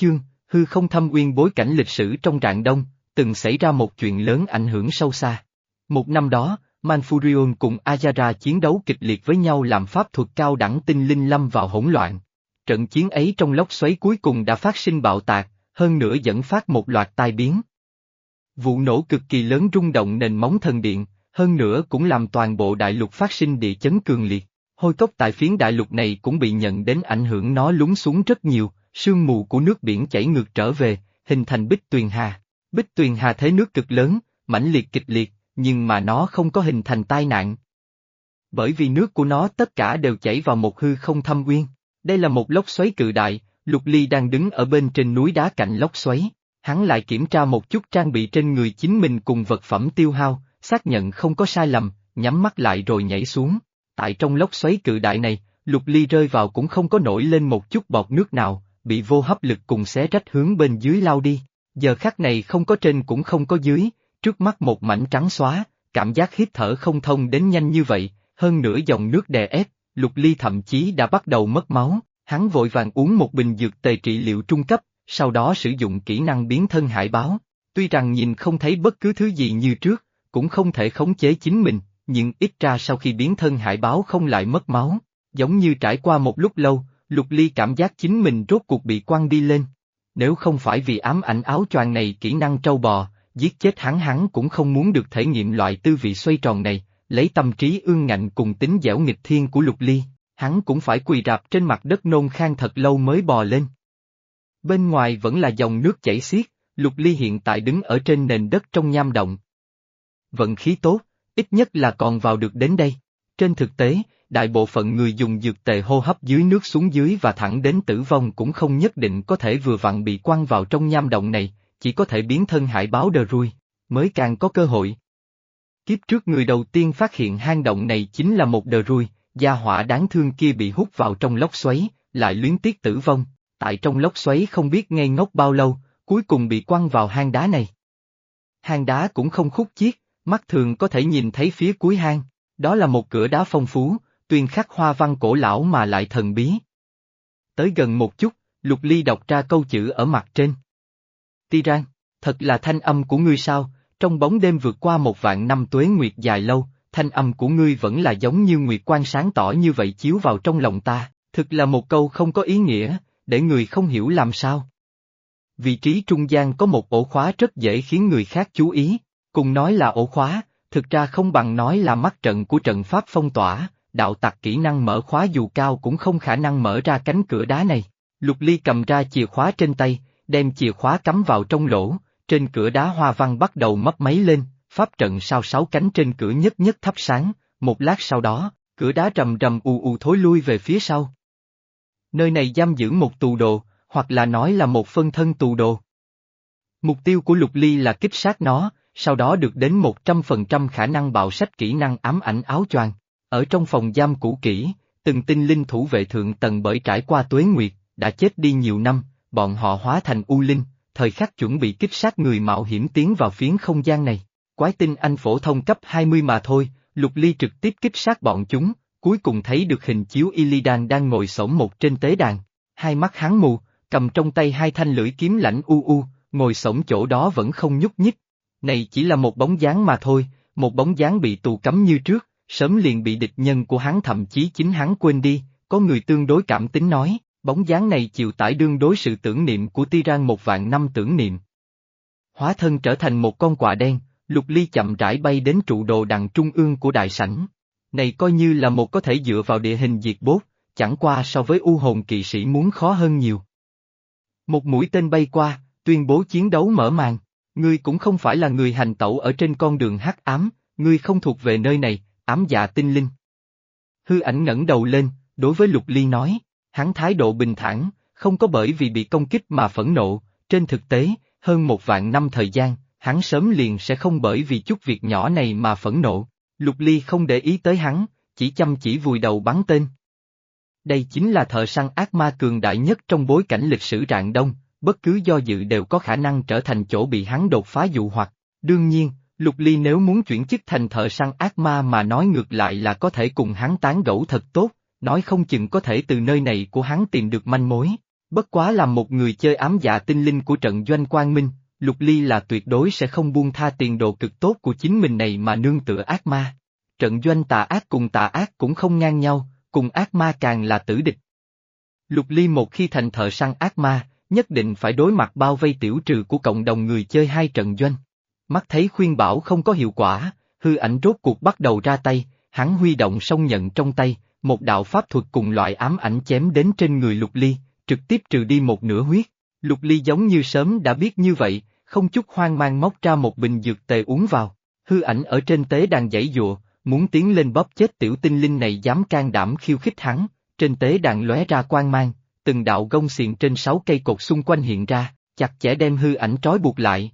chương, hư không thâm uyên bối cảnh lịch sử trong rạng đông, từng xảy ra một chuyện lớn ảnh hưởng sâu xa. Một năm đó, Manfurion cùng Ajara chiến đấu kịch liệt với nhau làm pháp thuật cao đẳng tinh linh lâm vào hỗn loạn. Trận chiến ấy trong lốc xoáy cuối cùng đã phát sinh bạo tạc, hơn nữa dẫn phát một loạt tai biến. Vụ nổ cực kỳ lớn rung động nền móng thần điện, hơn nữa cũng làm toàn bộ đại lục phát sinh địa chấn cường liệt. Hôi cốc tại phiến đại lục này cũng bị nhận đến ảnh hưởng nó lún xuống rất nhiều, sương mù của nước biển chảy ngược trở về, hình thành bích tuyền hà. Bích tuyền hà thế nước cực lớn, mãnh liệt kịch liệt, nhưng mà nó không có hình thành tai nạn. Bởi vì nước của nó tất cả đều chảy vào một hư không thâm uyên. Đây là một lốc xoáy cự đại, Lục Ly đang đứng ở bên trên núi đá cạnh lốc xoáy. Hắn lại kiểm tra một chút trang bị trên người chính mình cùng vật phẩm tiêu hao, xác nhận không có sai lầm, nhắm mắt lại rồi nhảy xuống. Tại trong lốc xoáy cự đại này, Lục Ly rơi vào cũng không có nổi lên một chút bọt nước nào, bị vô hấp lực cùng xé rách hướng bên dưới lao đi. Giờ khắc này không có trên cũng không có dưới, trước mắt một mảnh trắng xóa, cảm giác hít thở không thông đến nhanh như vậy, hơn nữa dòng nước đè ép, Lục Ly thậm chí đã bắt đầu mất máu, hắn vội vàng uống một bình dược tề trị liệu trung cấp, sau đó sử dụng kỹ năng biến thân hải báo. Tuy rằng nhìn không thấy bất cứ thứ gì như trước, cũng không thể khống chế chính mình, nhưng ít ra sau khi biến thân hải báo không lại mất máu, giống như trải qua một lúc lâu, Lục Ly cảm giác chính mình rốt cuộc bị quăng đi lên. Nếu không phải vì ám ảnh áo choàng này kỹ năng trâu bò, giết chết hắn hắn cũng không muốn được thể nghiệm loại tư vị xoay tròn này, lấy tâm trí ương ngạnh cùng tính dẻo nghịch thiên của Lục Ly, hắn cũng phải quỳ rạp trên mặt đất nôn khang thật lâu mới bò lên. Bên ngoài vẫn là dòng nước chảy xiết, Lục Ly hiện tại đứng ở trên nền đất trong nham động. Vận khí tốt, ít nhất là còn vào được đến đây. Trên thực tế, đại bộ phận người dùng dược tề hô hấp dưới nước xuống dưới và thẳng đến tử vong cũng không nhất định có thể vừa vặn bị quăng vào trong nham động này, chỉ có thể biến thân hải báo đờ rui, mới càng có cơ hội. Kiếp trước người đầu tiên phát hiện hang động này chính là một đờ rui, gia hỏa đáng thương kia bị hút vào trong lốc xoáy, lại luyến tiếc tử vong, tại trong lốc xoáy không biết ngây ngốc bao lâu, cuối cùng bị quăng vào hang đá này. Hang đá cũng không khúc chiết, mắt thường có thể nhìn thấy phía cuối hang, đó là một cửa đá phong phú, tuyên khắc hoa văn cổ lão mà lại thần bí. Tới gần một chút, Lục Ly đọc ra câu chữ ở mặt trên. Tiran, thật là thanh âm của ngươi sao, trong bóng đêm vượt qua một vạn năm tuế nguyệt dài lâu, thanh âm của ngươi vẫn là giống như nguyệt quan sáng tỏ như vậy chiếu vào trong lòng ta, thực là một câu không có ý nghĩa, để người không hiểu làm sao. Vị trí trung gian có một ổ khóa rất dễ khiến người khác chú ý, cùng nói là ổ khóa, thực ra không bằng nói là mắt trận của trận pháp phong tỏa, đạo tặc kỹ năng mở khóa dù cao cũng không khả năng mở ra cánh cửa đá này. Lục Ly cầm ra chìa khóa trên tay, đem chìa khóa cắm vào trong lỗ, trên cửa đá hoa văn bắt đầu mấp máy lên, pháp trận sao sáu cánh trên cửa nhất nhất thắp sáng, một lát sau đó, cửa đá rầm rầm u u thối lui về phía sau. Nơi này giam giữ một tù đồ, hoặc là nói là một phân thân tù đồ. Mục tiêu của Lục Ly là kích sát nó, sau đó được đến 100% khả năng bạo sách kỹ năng ám ảnh áo choàng. Ở trong phòng giam cũ kỹ, từng tinh linh thủ vệ thượng tầng bởi trải qua tuế nguyệt, đã chết đi nhiều năm, bọn họ hóa thành u linh, thời khắc chuẩn bị kích sát người mạo hiểm tiến vào phiến không gian này. Quái tinh anh phổ thông cấp 20 mà thôi, Lục Ly trực tiếp kích sát bọn chúng, cuối cùng thấy được hình chiếu Illidan đang ngồi sổng một trên tế đàn. Hai mắt hắn mù, cầm trong tay hai thanh lưỡi kiếm lãnh u u, ngồi sổng chỗ đó vẫn không nhúc nhích. Này chỉ là một bóng dáng mà thôi, một bóng dáng bị tù cấm như trước, sớm liền bị địch nhân của hắn thậm chí chính hắn quên đi, có người tương đối cảm tính nói, bóng dáng này chịu tải đương đối sự tưởng niệm của Tiran một vạn năm tưởng niệm. Hóa thân trở thành một con quạ đen, lục ly chậm rãi bay đến trụ đồ đằng trung ương của đại sảnh. Này coi như là một có thể dựa vào địa hình diệt bốt, chẳng qua so với u hồn kỵ sĩ muốn khó hơn nhiều. Một mũi tên bay qua, tuyên bố chiến đấu mở màn. Ngươi cũng không phải là người hành tẩu ở trên con đường hắc ám, ngươi không thuộc về nơi này, ám dạ tinh linh. Hư ảnh ngẩng đầu lên, đối với Lục Ly nói, hắn thái độ bình thản, không có bởi vì bị công kích mà phẫn nộ, trên thực tế, hơn một vạn năm thời gian, hắn sớm liền sẽ không bởi vì chút việc nhỏ này mà phẫn nộ. Lục Ly không để ý tới hắn, chỉ chăm chỉ vùi đầu bắn tên. Đây chính là thợ săn ác ma cường đại nhất trong bối cảnh lịch sử rạng đông, bất cứ do dự đều có khả năng trở thành chỗ bị hắn đột phá dụ hoặc. Đương nhiên, Lục Ly nếu muốn chuyển chức thành thợ săn ác ma mà nói ngược lại là có thể cùng hắn tán gẫu thật tốt, nói không chừng có thể từ nơi này của hắn tìm được manh mối. Bất quá là một người chơi ám dạ tinh linh của trận doanh quang minh, Lục Ly là tuyệt đối sẽ không buông tha tiền đồ cực tốt của chính mình này mà nương tựa ác ma. Trận doanh tà ác cùng tà ác cũng không ngang nhau, cùng ác ma càng là tử địch. Lục Ly một khi thành thợ săn ác ma, nhất định phải đối mặt bao vây tiểu trừ của cộng đồng người chơi hai trận doanh. Mắt thấy khuyên bảo không có hiệu quả, hư ảnh rốt cuộc bắt đầu ra tay, hắn huy động song nhận trong tay, một đạo pháp thuật cùng loại ám ảnh chém đến trên người Lục Ly, trực tiếp trừ đi một nửa huyết. Lục Ly giống như sớm đã biết như vậy, không chút hoang mang móc ra một bình dược tề uống vào. Hư ảnh ở trên tế đàn dãy dụa, muốn tiến lên bóp chết tiểu tinh linh này dám can đảm khiêu khích hắn, trên tế đàn lóe ra quang mang, từng đạo gông xiềng trên sáu cây cột xung quanh hiện ra, chặt chẽ đem hư ảnh trói buộc lại.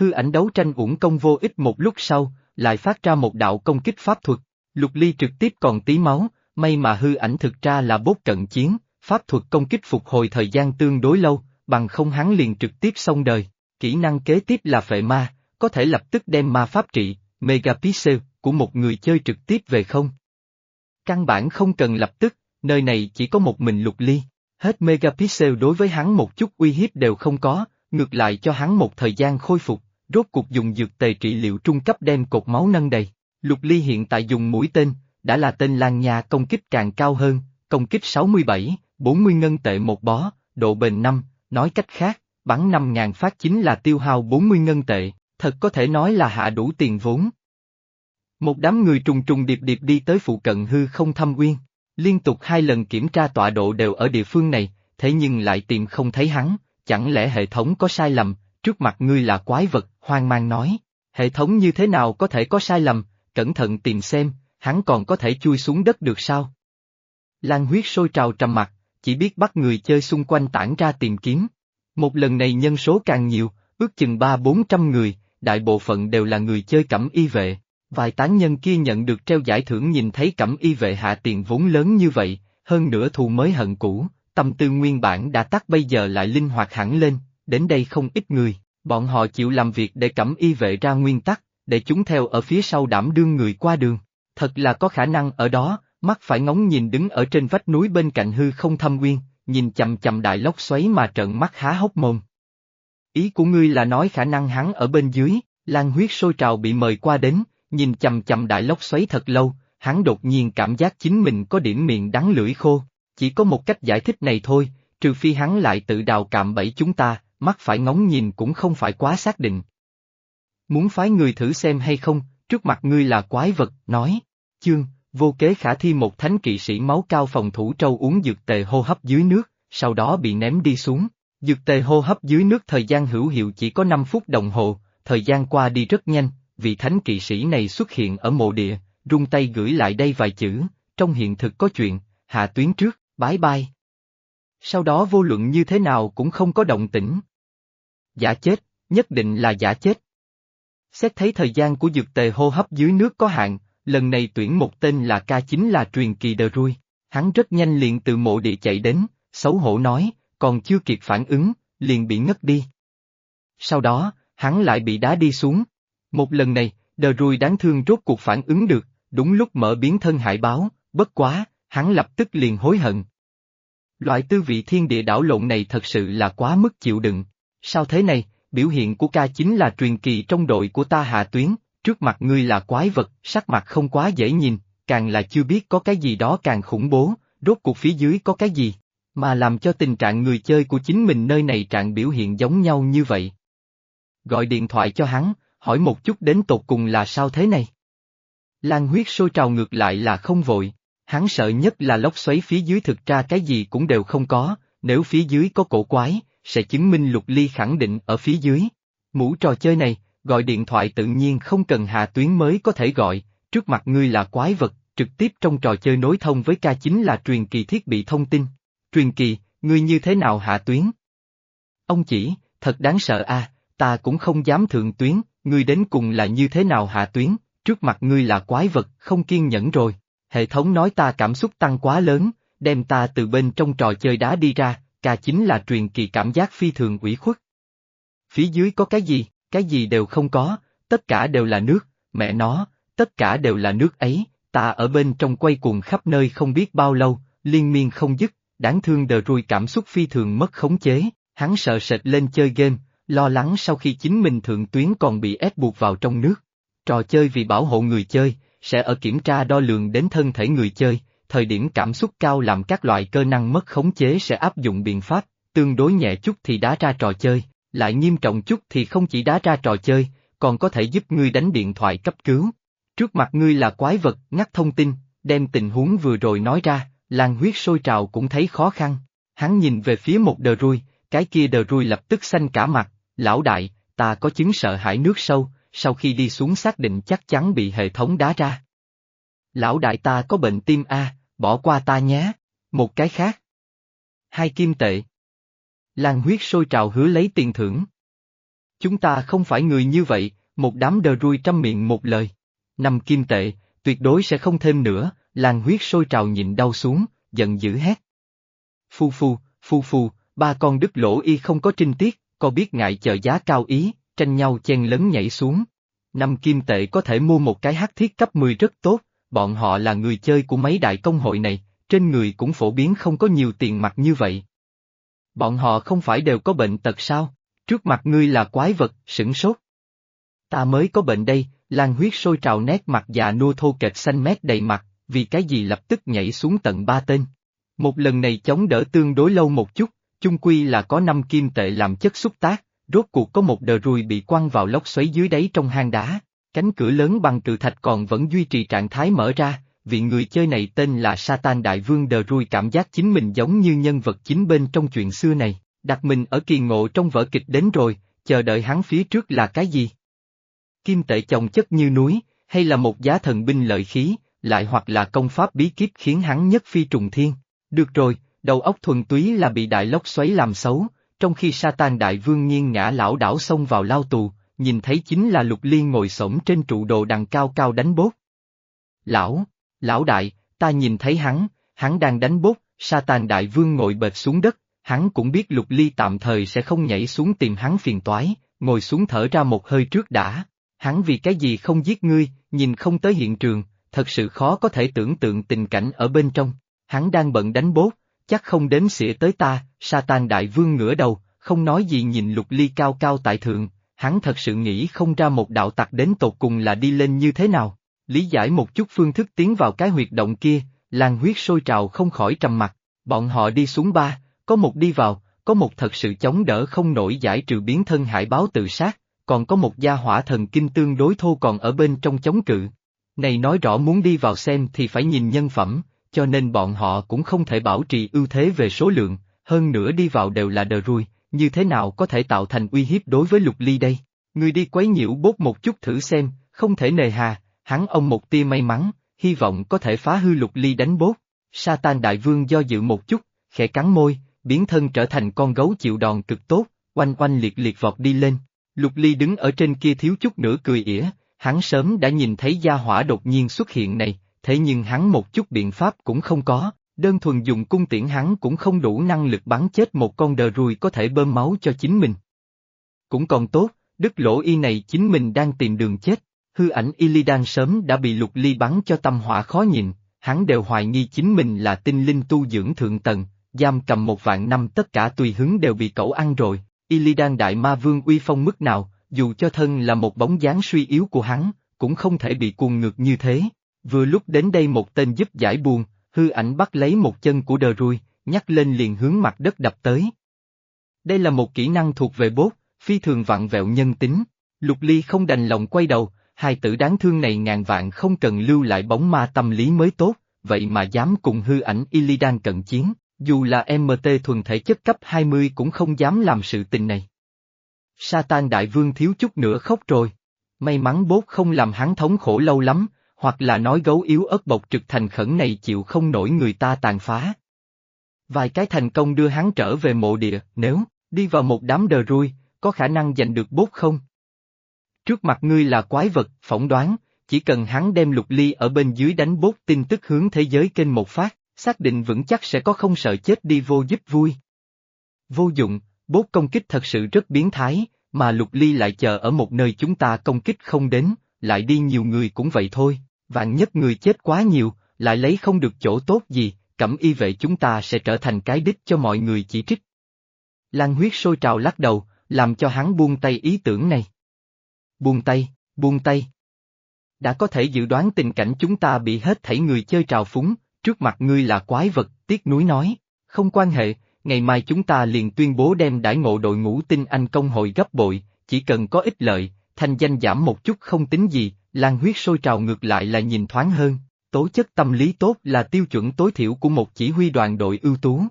Hư ảnh đấu tranh uổng công vô ích một lúc sau, lại phát ra một đạo công kích pháp thuật, lục ly trực tiếp còn tí máu, may mà hư ảnh thực ra là bốt cận chiến, pháp thuật công kích phục hồi thời gian tương đối lâu, bằng không hắn liền trực tiếp xong đời. Kỹ năng kế tiếp là phệ ma, có thể lập tức đem ma pháp trị, megapixel, của một người chơi trực tiếp về không. Căn bản không cần lập tức, nơi này chỉ có một mình lục ly, hết megapixel đối với hắn một chút uy hiếp đều không có, ngược lại cho hắn một thời gian khôi phục, rốt cuộc dùng dược tề trị liệu trung cấp đem cột máu nâng đầy. Lục ly hiện tại dùng mũi tên, đã là tên Lan nhà công kích càng cao hơn, công kích 67, 40 ngân tệ một bó, độ bền 5, nói cách khác, bắn 5.000 phát chính là tiêu hao 40 ngân tệ, thật có thể nói là hạ đủ tiền vốn. Một đám người trùng trùng điệp điệp đi tới phụ cận hư không thăm uyên, liên tục hai lần kiểm tra tọa độ đều ở địa phương này, thế nhưng lại tìm không thấy hắn, chẳng lẽ hệ thống có sai lầm, trước mặt ngươi là quái vật, hoang mang nói, hệ thống như thế nào có thể có sai lầm, cẩn thận tìm xem, hắn còn có thể chui xuống đất được sao? Lan huyết sôi trào trầm mặt, chỉ biết bắt người chơi xung quanh tản ra tìm kiếm. Một lần này nhân số càng nhiều, ước chừng ba bốn trăm người, đại bộ phận đều là người chơi cẩm y vệ. Vài tán nhân kia nhận được treo giải thưởng nhìn thấy cẩm y vệ hạ tiền vốn lớn như vậy, hơn nữa thù mới hận cũ, tâm tư nguyên bản đã tắt bây giờ lại linh hoạt hẳn lên, đến đây không ít người, bọn họ chịu làm việc để cẩm y vệ ra nguyên tắc, để chúng theo ở phía sau đảm đương người qua đường. Thật là có khả năng ở đó, mắt phải ngóng nhìn đứng ở trên vách núi bên cạnh hư không thâm nguyên, nhìn chầm chầm đại lốc xoáy mà trợn mắt há hốc mồm. Ý của ngươi là nói khả năng hắn ở bên dưới, lan huyết sôi trào bị mời qua đến, nhìn chầm chầm đại lốc xoáy thật lâu, hắn đột nhiên cảm giác chính mình có điểm miệng đắng lưỡi khô, chỉ có một cách giải thích này thôi, trừ phi hắn lại tự đào cạm bẫy chúng ta, mắt phải ngóng nhìn cũng không phải quá xác định. Muốn phái người thử xem hay không, trước mặt ngươi là quái vật, nói, chương, vô kế khả thi một thánh kỵ sĩ máu cao phòng thủ trâu uống dược tề hô hấp dưới nước, sau đó bị ném đi xuống. Dược tề hô hấp dưới nước thời gian hữu hiệu chỉ có 5 phút đồng hồ, thời gian qua đi rất nhanh, vị thánh kỵ sĩ này xuất hiện ở mộ địa, rung tay gửi lại đây vài chữ, trong hiện thực có chuyện, hạ tuyến trước, bái bai. Sau đó vô luận như thế nào cũng không có động tĩnh. Giả chết, nhất định là giả chết. Xét thấy thời gian của dược tề hô hấp dưới nước có hạn, lần này tuyển một tên là ca chính là truyền kỳ đờ rui. Hắn rất nhanh liền từ mộ địa chạy đến, xấu hổ nói, còn chưa kịp phản ứng, liền bị ngất đi. Sau đó, hắn lại bị đá đi xuống. Một lần này, đờ rui đáng thương rốt cuộc phản ứng được, đúng lúc mở biến thân hải báo, bất quá, hắn lập tức liền hối hận. Loại tư vị thiên địa đảo lộn này thật sự là quá mức chịu đựng. Sao thế này, biểu hiện của ca chính là truyền kỳ trong đội của ta hạ tuyến, trước mặt ngươi là quái vật, sắc mặt không quá dễ nhìn, càng là chưa biết có cái gì đó càng khủng bố, rốt cuộc phía dưới có cái gì, mà làm cho tình trạng người chơi của chính mình nơi này trạng biểu hiện giống nhau như vậy. Gọi điện thoại cho hắn, hỏi một chút đến tột cùng là sao thế này. Lan huyết sôi trào ngược lại là không vội, hắn sợ nhất là lốc xoáy phía dưới thực ra cái gì cũng đều không có, nếu phía dưới có cổ quái, sẽ chứng minh lục ly khẳng định ở phía dưới. Mũ trò chơi này, gọi điện thoại tự nhiên không cần hạ tuyến mới có thể gọi, trước mặt ngươi là quái vật, trực tiếp trong trò chơi nối thông với ca chính là truyền kỳ thiết bị thông tin. Truyền kỳ, ngươi như thế nào hạ tuyến? Ông chỉ, thật đáng sợ a, ta cũng không dám thượng tuyến, ngươi đến cùng là như thế nào hạ tuyến, trước mặt ngươi là quái vật, không kiên nhẫn rồi. Hệ thống nói ta cảm xúc tăng quá lớn, đem ta từ bên trong trò chơi đá đi ra, ca chính là truyền kỳ cảm giác phi thường ủy khuất. Phía dưới có cái gì? cái gì đều không có, tất cả đều là nước, mẹ nó, tất cả đều là nước ấy, ta ở bên trong quay cuồng khắp nơi không biết bao lâu, liên miên không dứt, đáng thương đờ rùi cảm xúc phi thường mất khống chế, hắn sợ sệt lên chơi game, lo lắng sau khi chính mình thượng tuyến còn bị ép buộc vào trong nước. Trò chơi vì bảo hộ người chơi, sẽ ở kiểm tra đo lường đến thân thể người chơi, thời điểm cảm xúc cao làm các loại cơ năng mất khống chế sẽ áp dụng biện pháp, tương đối nhẹ chút thì đá ra trò chơi, lại nghiêm trọng chút thì không chỉ đá ra trò chơi, còn có thể giúp ngươi đánh điện thoại cấp cứu. Trước mặt ngươi là quái vật, ngắt thông tin, đem tình huống vừa rồi nói ra, làng huyết sôi trào cũng thấy khó khăn. Hắn nhìn về phía một đờ rui, cái kia đờ rui lập tức xanh cả mặt, lão đại, ta có chứng sợ hãi nước sâu, sau khi đi xuống xác định chắc chắn bị hệ thống đá ra. Lão đại ta có bệnh tim A, bỏ qua ta nhé, một cái khác. Hai kim tệ. Làng huyết sôi trào hứa lấy tiền thưởng. Chúng ta không phải người như vậy, một đám đờ rui trăm miệng một lời. Năm kim tệ, tuyệt đối sẽ không thêm nữa, làng huyết sôi trào nhịn đau xuống, giận dữ hét. Phu phu, phu phu, ba con đứt lỗ y không có trinh tiết, có biết ngại chờ giá cao ý, tranh nhau chen lấn nhảy xuống. Năm kim tệ có thể mua một cái hát thiết cấp 10 rất tốt, bọn họ là người chơi của mấy đại công hội này, trên người cũng phổ biến không có nhiều tiền mặt như vậy. Bọn họ không phải đều có bệnh tật sao, trước mặt ngươi là quái vật, sửng sốt. Ta mới có bệnh đây, lan huyết sôi trào nét mặt già nua thô kệch xanh mét đầy mặt, vì cái gì lập tức nhảy xuống tận ba tên. Một lần này chống đỡ tương đối lâu một chút, chung quy là có năm kim tệ làm chất xúc tác, rốt cuộc có một đờ ruồi bị quăng vào lốc xoáy dưới đáy trong hang đá, cánh cửa lớn bằng cự thạch còn vẫn duy trì trạng thái mở ra, vị người chơi này tên là Satan Đại Vương đờ Rui cảm giác chính mình giống như nhân vật chính bên trong chuyện xưa này, đặt mình ở kỳ ngộ trong vở kịch đến rồi, chờ đợi hắn phía trước là cái gì? Kim tệ chồng chất như núi, hay là một giá thần binh lợi khí, lại hoặc là công pháp bí kíp khiến hắn nhất phi trùng thiên. Được rồi, đầu óc thuần túy là bị đại lốc xoáy làm xấu, trong khi Satan Đại Vương nghiêng ngã lão đảo xông vào lao tù, nhìn thấy chính là Lục Liên ngồi xổm trên trụ đồ đằng cao cao đánh bốt. Lão, lão đại, ta nhìn thấy hắn, hắn đang đánh bốt, Satan Đại Vương ngồi bệt xuống đất, hắn cũng biết Lục Ly tạm thời sẽ không nhảy xuống tìm hắn phiền toái, ngồi xuống thở ra một hơi trước đã. Hắn vì cái gì không giết ngươi, nhìn không tới hiện trường, thật sự khó có thể tưởng tượng tình cảnh ở bên trong. Hắn đang bận đánh bốt, chắc không đếm xỉa tới ta, Satan Đại Vương ngửa đầu, không nói gì nhìn lục ly cao cao tại thượng, hắn thật sự nghĩ không ra một đạo tặc đến tột cùng là đi lên như thế nào. Lý giải một chút phương thức tiến vào cái huyệt động kia, làng huyết sôi trào không khỏi trầm mặt, bọn họ đi xuống ba, có một đi vào, có một thật sự chống đỡ không nổi giải trừ biến thân hải báo tự sát, còn có một gia hỏa thần kinh tương đối thô còn ở bên trong chống cự. Này nói rõ muốn đi vào xem thì phải nhìn nhân phẩm, cho nên bọn họ cũng không thể bảo trì ưu thế về số lượng, hơn nữa đi vào đều là đờ ruồi như thế nào có thể tạo thành uy hiếp đối với lục ly đây? Người đi quấy nhiễu bốt một chút thử xem, không thể nề hà, hắn ông một tia may mắn, hy vọng có thể phá hư lục ly đánh bốt. Satan đại vương do dự một chút, khẽ cắn môi, biến thân trở thành con gấu chịu đòn cực tốt, oanh oanh liệt liệt vọt đi lên. Lục ly đứng ở trên kia thiếu chút nữa cười ỉa, hắn sớm đã nhìn thấy gia hỏa đột nhiên xuất hiện này, thế nhưng hắn một chút biện pháp cũng không có, đơn thuần dùng cung tiễn hắn cũng không đủ năng lực bắn chết một con đờ ruồi có thể bơm máu cho chính mình. Cũng còn tốt, đức lỗ y này chính mình đang tìm đường chết, hư ảnh Illidan sớm đã bị lục ly bắn cho tâm hỏa khó nhìn, hắn đều hoài nghi chính mình là tinh linh tu dưỡng thượng tầng, giam cầm một vạn năm tất cả tùy hứng đều bị cậu ăn rồi, Illidan đại ma vương uy phong mức nào, dù cho thân là một bóng dáng suy yếu của hắn, cũng không thể bị cuồng ngược như thế. Vừa lúc đến đây một tên giúp giải buồn, hư ảnh bắt lấy một chân của đờ ruồi, nhắc lên liền hướng mặt đất đập tới. Đây là một kỹ năng thuộc về bốt, phi thường vặn vẹo nhân tính. Lục Ly không đành lòng quay đầu, hai tử đáng thương này ngàn vạn không cần lưu lại bóng ma tâm lý mới tốt, vậy mà dám cùng hư ảnh Illidan cận chiến, dù là MT thuần thể chất cấp 20 cũng không dám làm sự tình này. Satan Đại Vương thiếu chút nữa khóc rồi. May mắn bốt không làm hắn thống khổ lâu lắm, hoặc là nói gấu yếu ớt bộc trực thành khẩn này chịu không nổi người ta tàn phá. Vài cái thành công đưa hắn trở về mộ địa, nếu, đi vào một đám đờ ruôi, có khả năng giành được bốt không? Trước mặt ngươi là quái vật, phỏng đoán, chỉ cần hắn đem lục ly ở bên dưới đánh bốt tin tức hướng thế giới kênh một phát, xác định vững chắc sẽ có không sợ chết đi vô giúp vui. Vô dụng, bốt công kích thật sự rất biến thái, mà lục ly lại chờ ở một nơi chúng ta công kích không đến, lại đi nhiều người cũng vậy thôi, vạn nhất người chết quá nhiều, lại lấy không được chỗ tốt gì, cẩm y vệ chúng ta sẽ trở thành cái đích cho mọi người chỉ trích. Lan huyết sôi trào lắc đầu, làm cho hắn buông tay ý tưởng này. Buông tay, buông tay. Đã có thể dự đoán tình cảnh chúng ta bị hết thảy người chơi trào phúng, trước mặt ngươi là quái vật, tiếc núi nói, không quan hệ, ngày mai chúng ta liền tuyên bố đem đãi ngộ đội ngũ tinh anh công hội gấp bội, chỉ cần có ích lợi, thành danh giảm một chút không tính gì, lan huyết sôi trào ngược lại là nhìn thoáng hơn, tố chất tâm lý tốt là tiêu chuẩn tối thiểu của một chỉ huy đoàn đội ưu tú.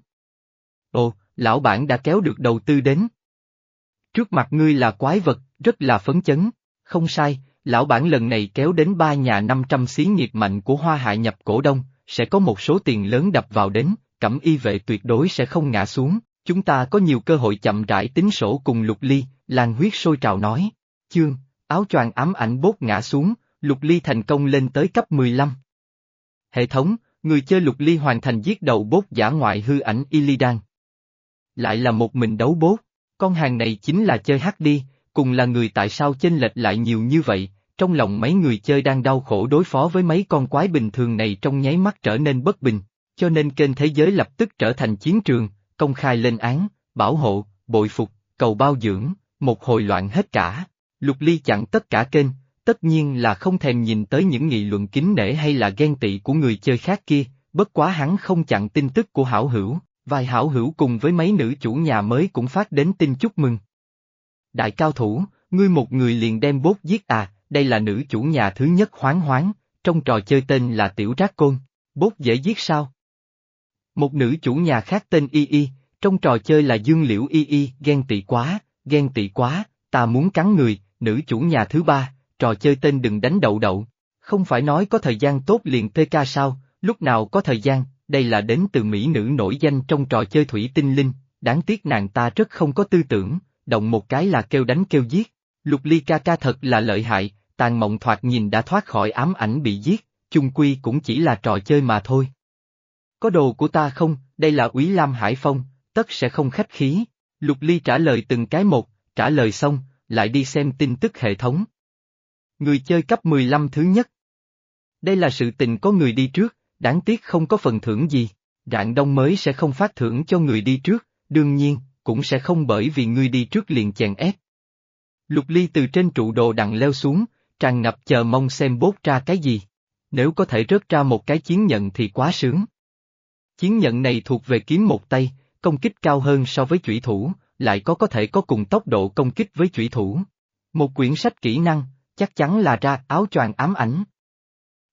Ồ, lão bản đã kéo được đầu tư đến. Trước mặt ngươi là quái vật, rất là phấn chấn, không sai, lão bản lần này kéo đến ba nhà 500 xí nghiệp mạnh của Hoa Hạ nhập cổ đông, sẽ có một số tiền lớn đập vào đến, cẩm y vệ tuyệt đối sẽ không ngã xuống, chúng ta có nhiều cơ hội chậm rãi tính sổ cùng lục ly, làng huyết sôi trào nói. Chương, áo choàng ám ảnh bốt ngã xuống, lục ly thành công lên tới cấp 15. Hệ thống, người chơi lục ly hoàn thành giết đầu bốt giả ngoại hư ảnh Illidan. Lại là một mình đấu bốt, con hàng này chính là chơi hắc đi, cùng là người tại sao chênh lệch lại nhiều như vậy, trong lòng mấy người chơi đang đau khổ đối phó với mấy con quái bình thường này trong nháy mắt trở nên bất bình, cho nên kênh thế giới lập tức trở thành chiến trường, công khai lên án, bảo hộ, bội phục, cầu bao dưỡng, một hồi loạn hết cả. Lục Ly chặn tất cả kênh, tất nhiên là không thèm nhìn tới những nghị luận kính nể hay là ghen tị của người chơi khác kia, bất quá hắn không chặn tin tức của hảo hữu, vài hảo hữu cùng với mấy nữ chủ nhà mới cũng phát đến tin chúc mừng. Đại cao thủ, ngươi một người liền đem bốt giết à, đây là nữ chủ nhà thứ nhất hoáng hoáng, trong trò chơi tên là Tiểu Trác Côn, bốt dễ giết sao? Một nữ chủ nhà khác tên Y Y, trong trò chơi là Dương Liễu Y Y, ghen tị quá, ghen tị quá, ta muốn cắn người, nữ chủ nhà thứ ba, trò chơi tên đừng đánh đậu đậu. Không phải nói có thời gian tốt liền TK sao, lúc nào có thời gian, đây là đến từ Mỹ nữ nổi danh trong trò chơi Thủy Tinh Linh, đáng tiếc nàng ta rất không có tư tưởng, động một cái là kêu đánh kêu giết. Lục ly ca ca thật là lợi hại, tàn mộng thoạt nhìn đã thoát khỏi ám ảnh bị giết, chung quy cũng chỉ là trò chơi mà thôi. Có đồ của ta không, đây là Úy Lam Hải Phong, tất sẽ không khách khí. Lục ly trả lời từng cái một, trả lời xong, lại đi xem tin tức hệ thống. Người chơi cấp 15 thứ nhất. Đây là sự tình có người đi trước, đáng tiếc không có phần thưởng gì, rạng đông mới sẽ không phát thưởng cho người đi trước, đương nhiên, cũng sẽ không bởi vì người đi trước liền chèn ép. Lục ly từ trên trụ đồ đặng leo xuống, tràn ngập chờ mong xem bốt ra cái gì. Nếu có thể rớt ra một cái chiến nhận thì quá sướng. Chiến nhận này thuộc về kiếm một tay, công kích cao hơn so với chủy thủ, lại có có thể có cùng tốc độ công kích với chủy thủ. Một quyển sách kỹ năng, chắc chắn là ra áo choàng ám ảnh.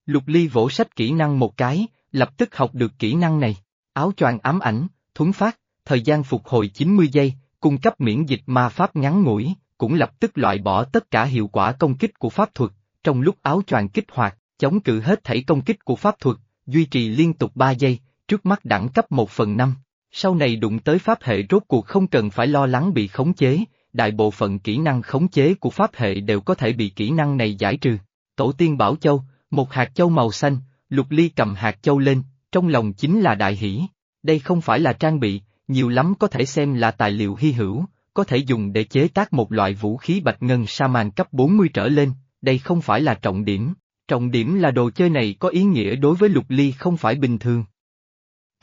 Lục Ly vỗ sách kỹ năng một cái, lập tức học được kỹ năng này. Áo choàng ám ảnh, thuấn phát, thời gian phục hồi 90 giây, cung cấp miễn dịch ma pháp ngắn ngủi, cũng lập tức loại bỏ tất cả hiệu quả công kích của pháp thuật, trong lúc áo choàng kích hoạt, chống cự hết thảy công kích của pháp thuật, duy trì liên tục 3 giây, trước mắt đẳng cấp 1 phần 5. Sau này đụng tới pháp hệ rốt cuộc không cần phải lo lắng bị khống chế, đại bộ phận kỹ năng khống chế của pháp hệ đều có thể bị kỹ năng này giải trừ. Tổ tiên Bảo Châu, một hạt châu màu xanh, Lục Ly cầm hạt châu lên, trong lòng chính là đại hỷ. Đây không phải là trang bị, nhiều lắm có thể xem là tài liệu hy hữu, có thể dùng để chế tác một loại vũ khí bạch ngân sa màn cấp 40 trở lên, đây không phải là trọng điểm. Trọng điểm là đồ chơi này có ý nghĩa đối với Lục Ly không phải bình thường.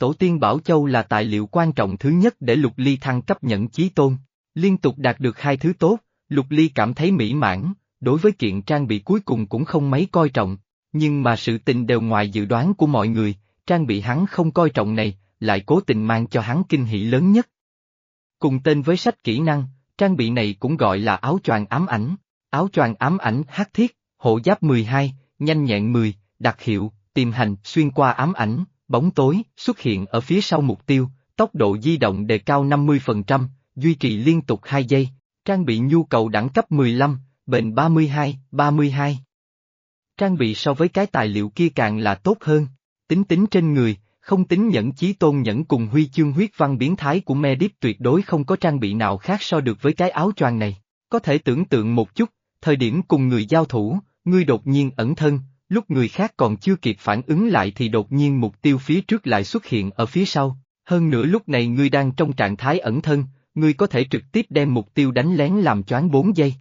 Tổ tiên Bảo Châu là tài liệu quan trọng thứ nhất để Lục Ly thăng cấp nhận chí tôn. Liên tục đạt được hai thứ tốt, Lục Ly cảm thấy mỹ mãn, đối với kiện trang bị cuối cùng cũng không mấy coi trọng, nhưng mà sự tình đều ngoài dự đoán của mọi người, trang bị hắn không coi trọng này, lại cố tình mang cho hắn kinh hỷ lớn nhất. Cùng tên với sách kỹ năng, trang bị này cũng gọi là áo choàng ám ảnh, áo choàng ám ảnh hắc thiết, hộ giáp 12, nhanh nhẹn 10, đặc hiệu, tìm hành, xuyên qua ám ảnh, bóng tối, xuất hiện ở phía sau mục tiêu, tốc độ di động đề cao 50%, duy trì liên tục 2 giây, trang bị nhu cầu đẳng cấp 15, bệnh 32, 32. Trang bị so với cái tài liệu kia càng là tốt hơn, tính tính trên người, không tính nhẫn chí tôn nhẫn cùng huy chương huyết văn biến thái của Medip tuyệt đối không có trang bị nào khác so được với cái áo choàng này. Có thể tưởng tượng một chút, thời điểm cùng người giao thủ, ngươi đột nhiên ẩn thân, lúc người khác còn chưa kịp phản ứng lại thì đột nhiên mục tiêu phía trước lại xuất hiện ở phía sau. Hơn nữa lúc này ngươi đang trong trạng thái ẩn thân, ngươi có thể trực tiếp đem mục tiêu đánh lén làm choáng 4 giây.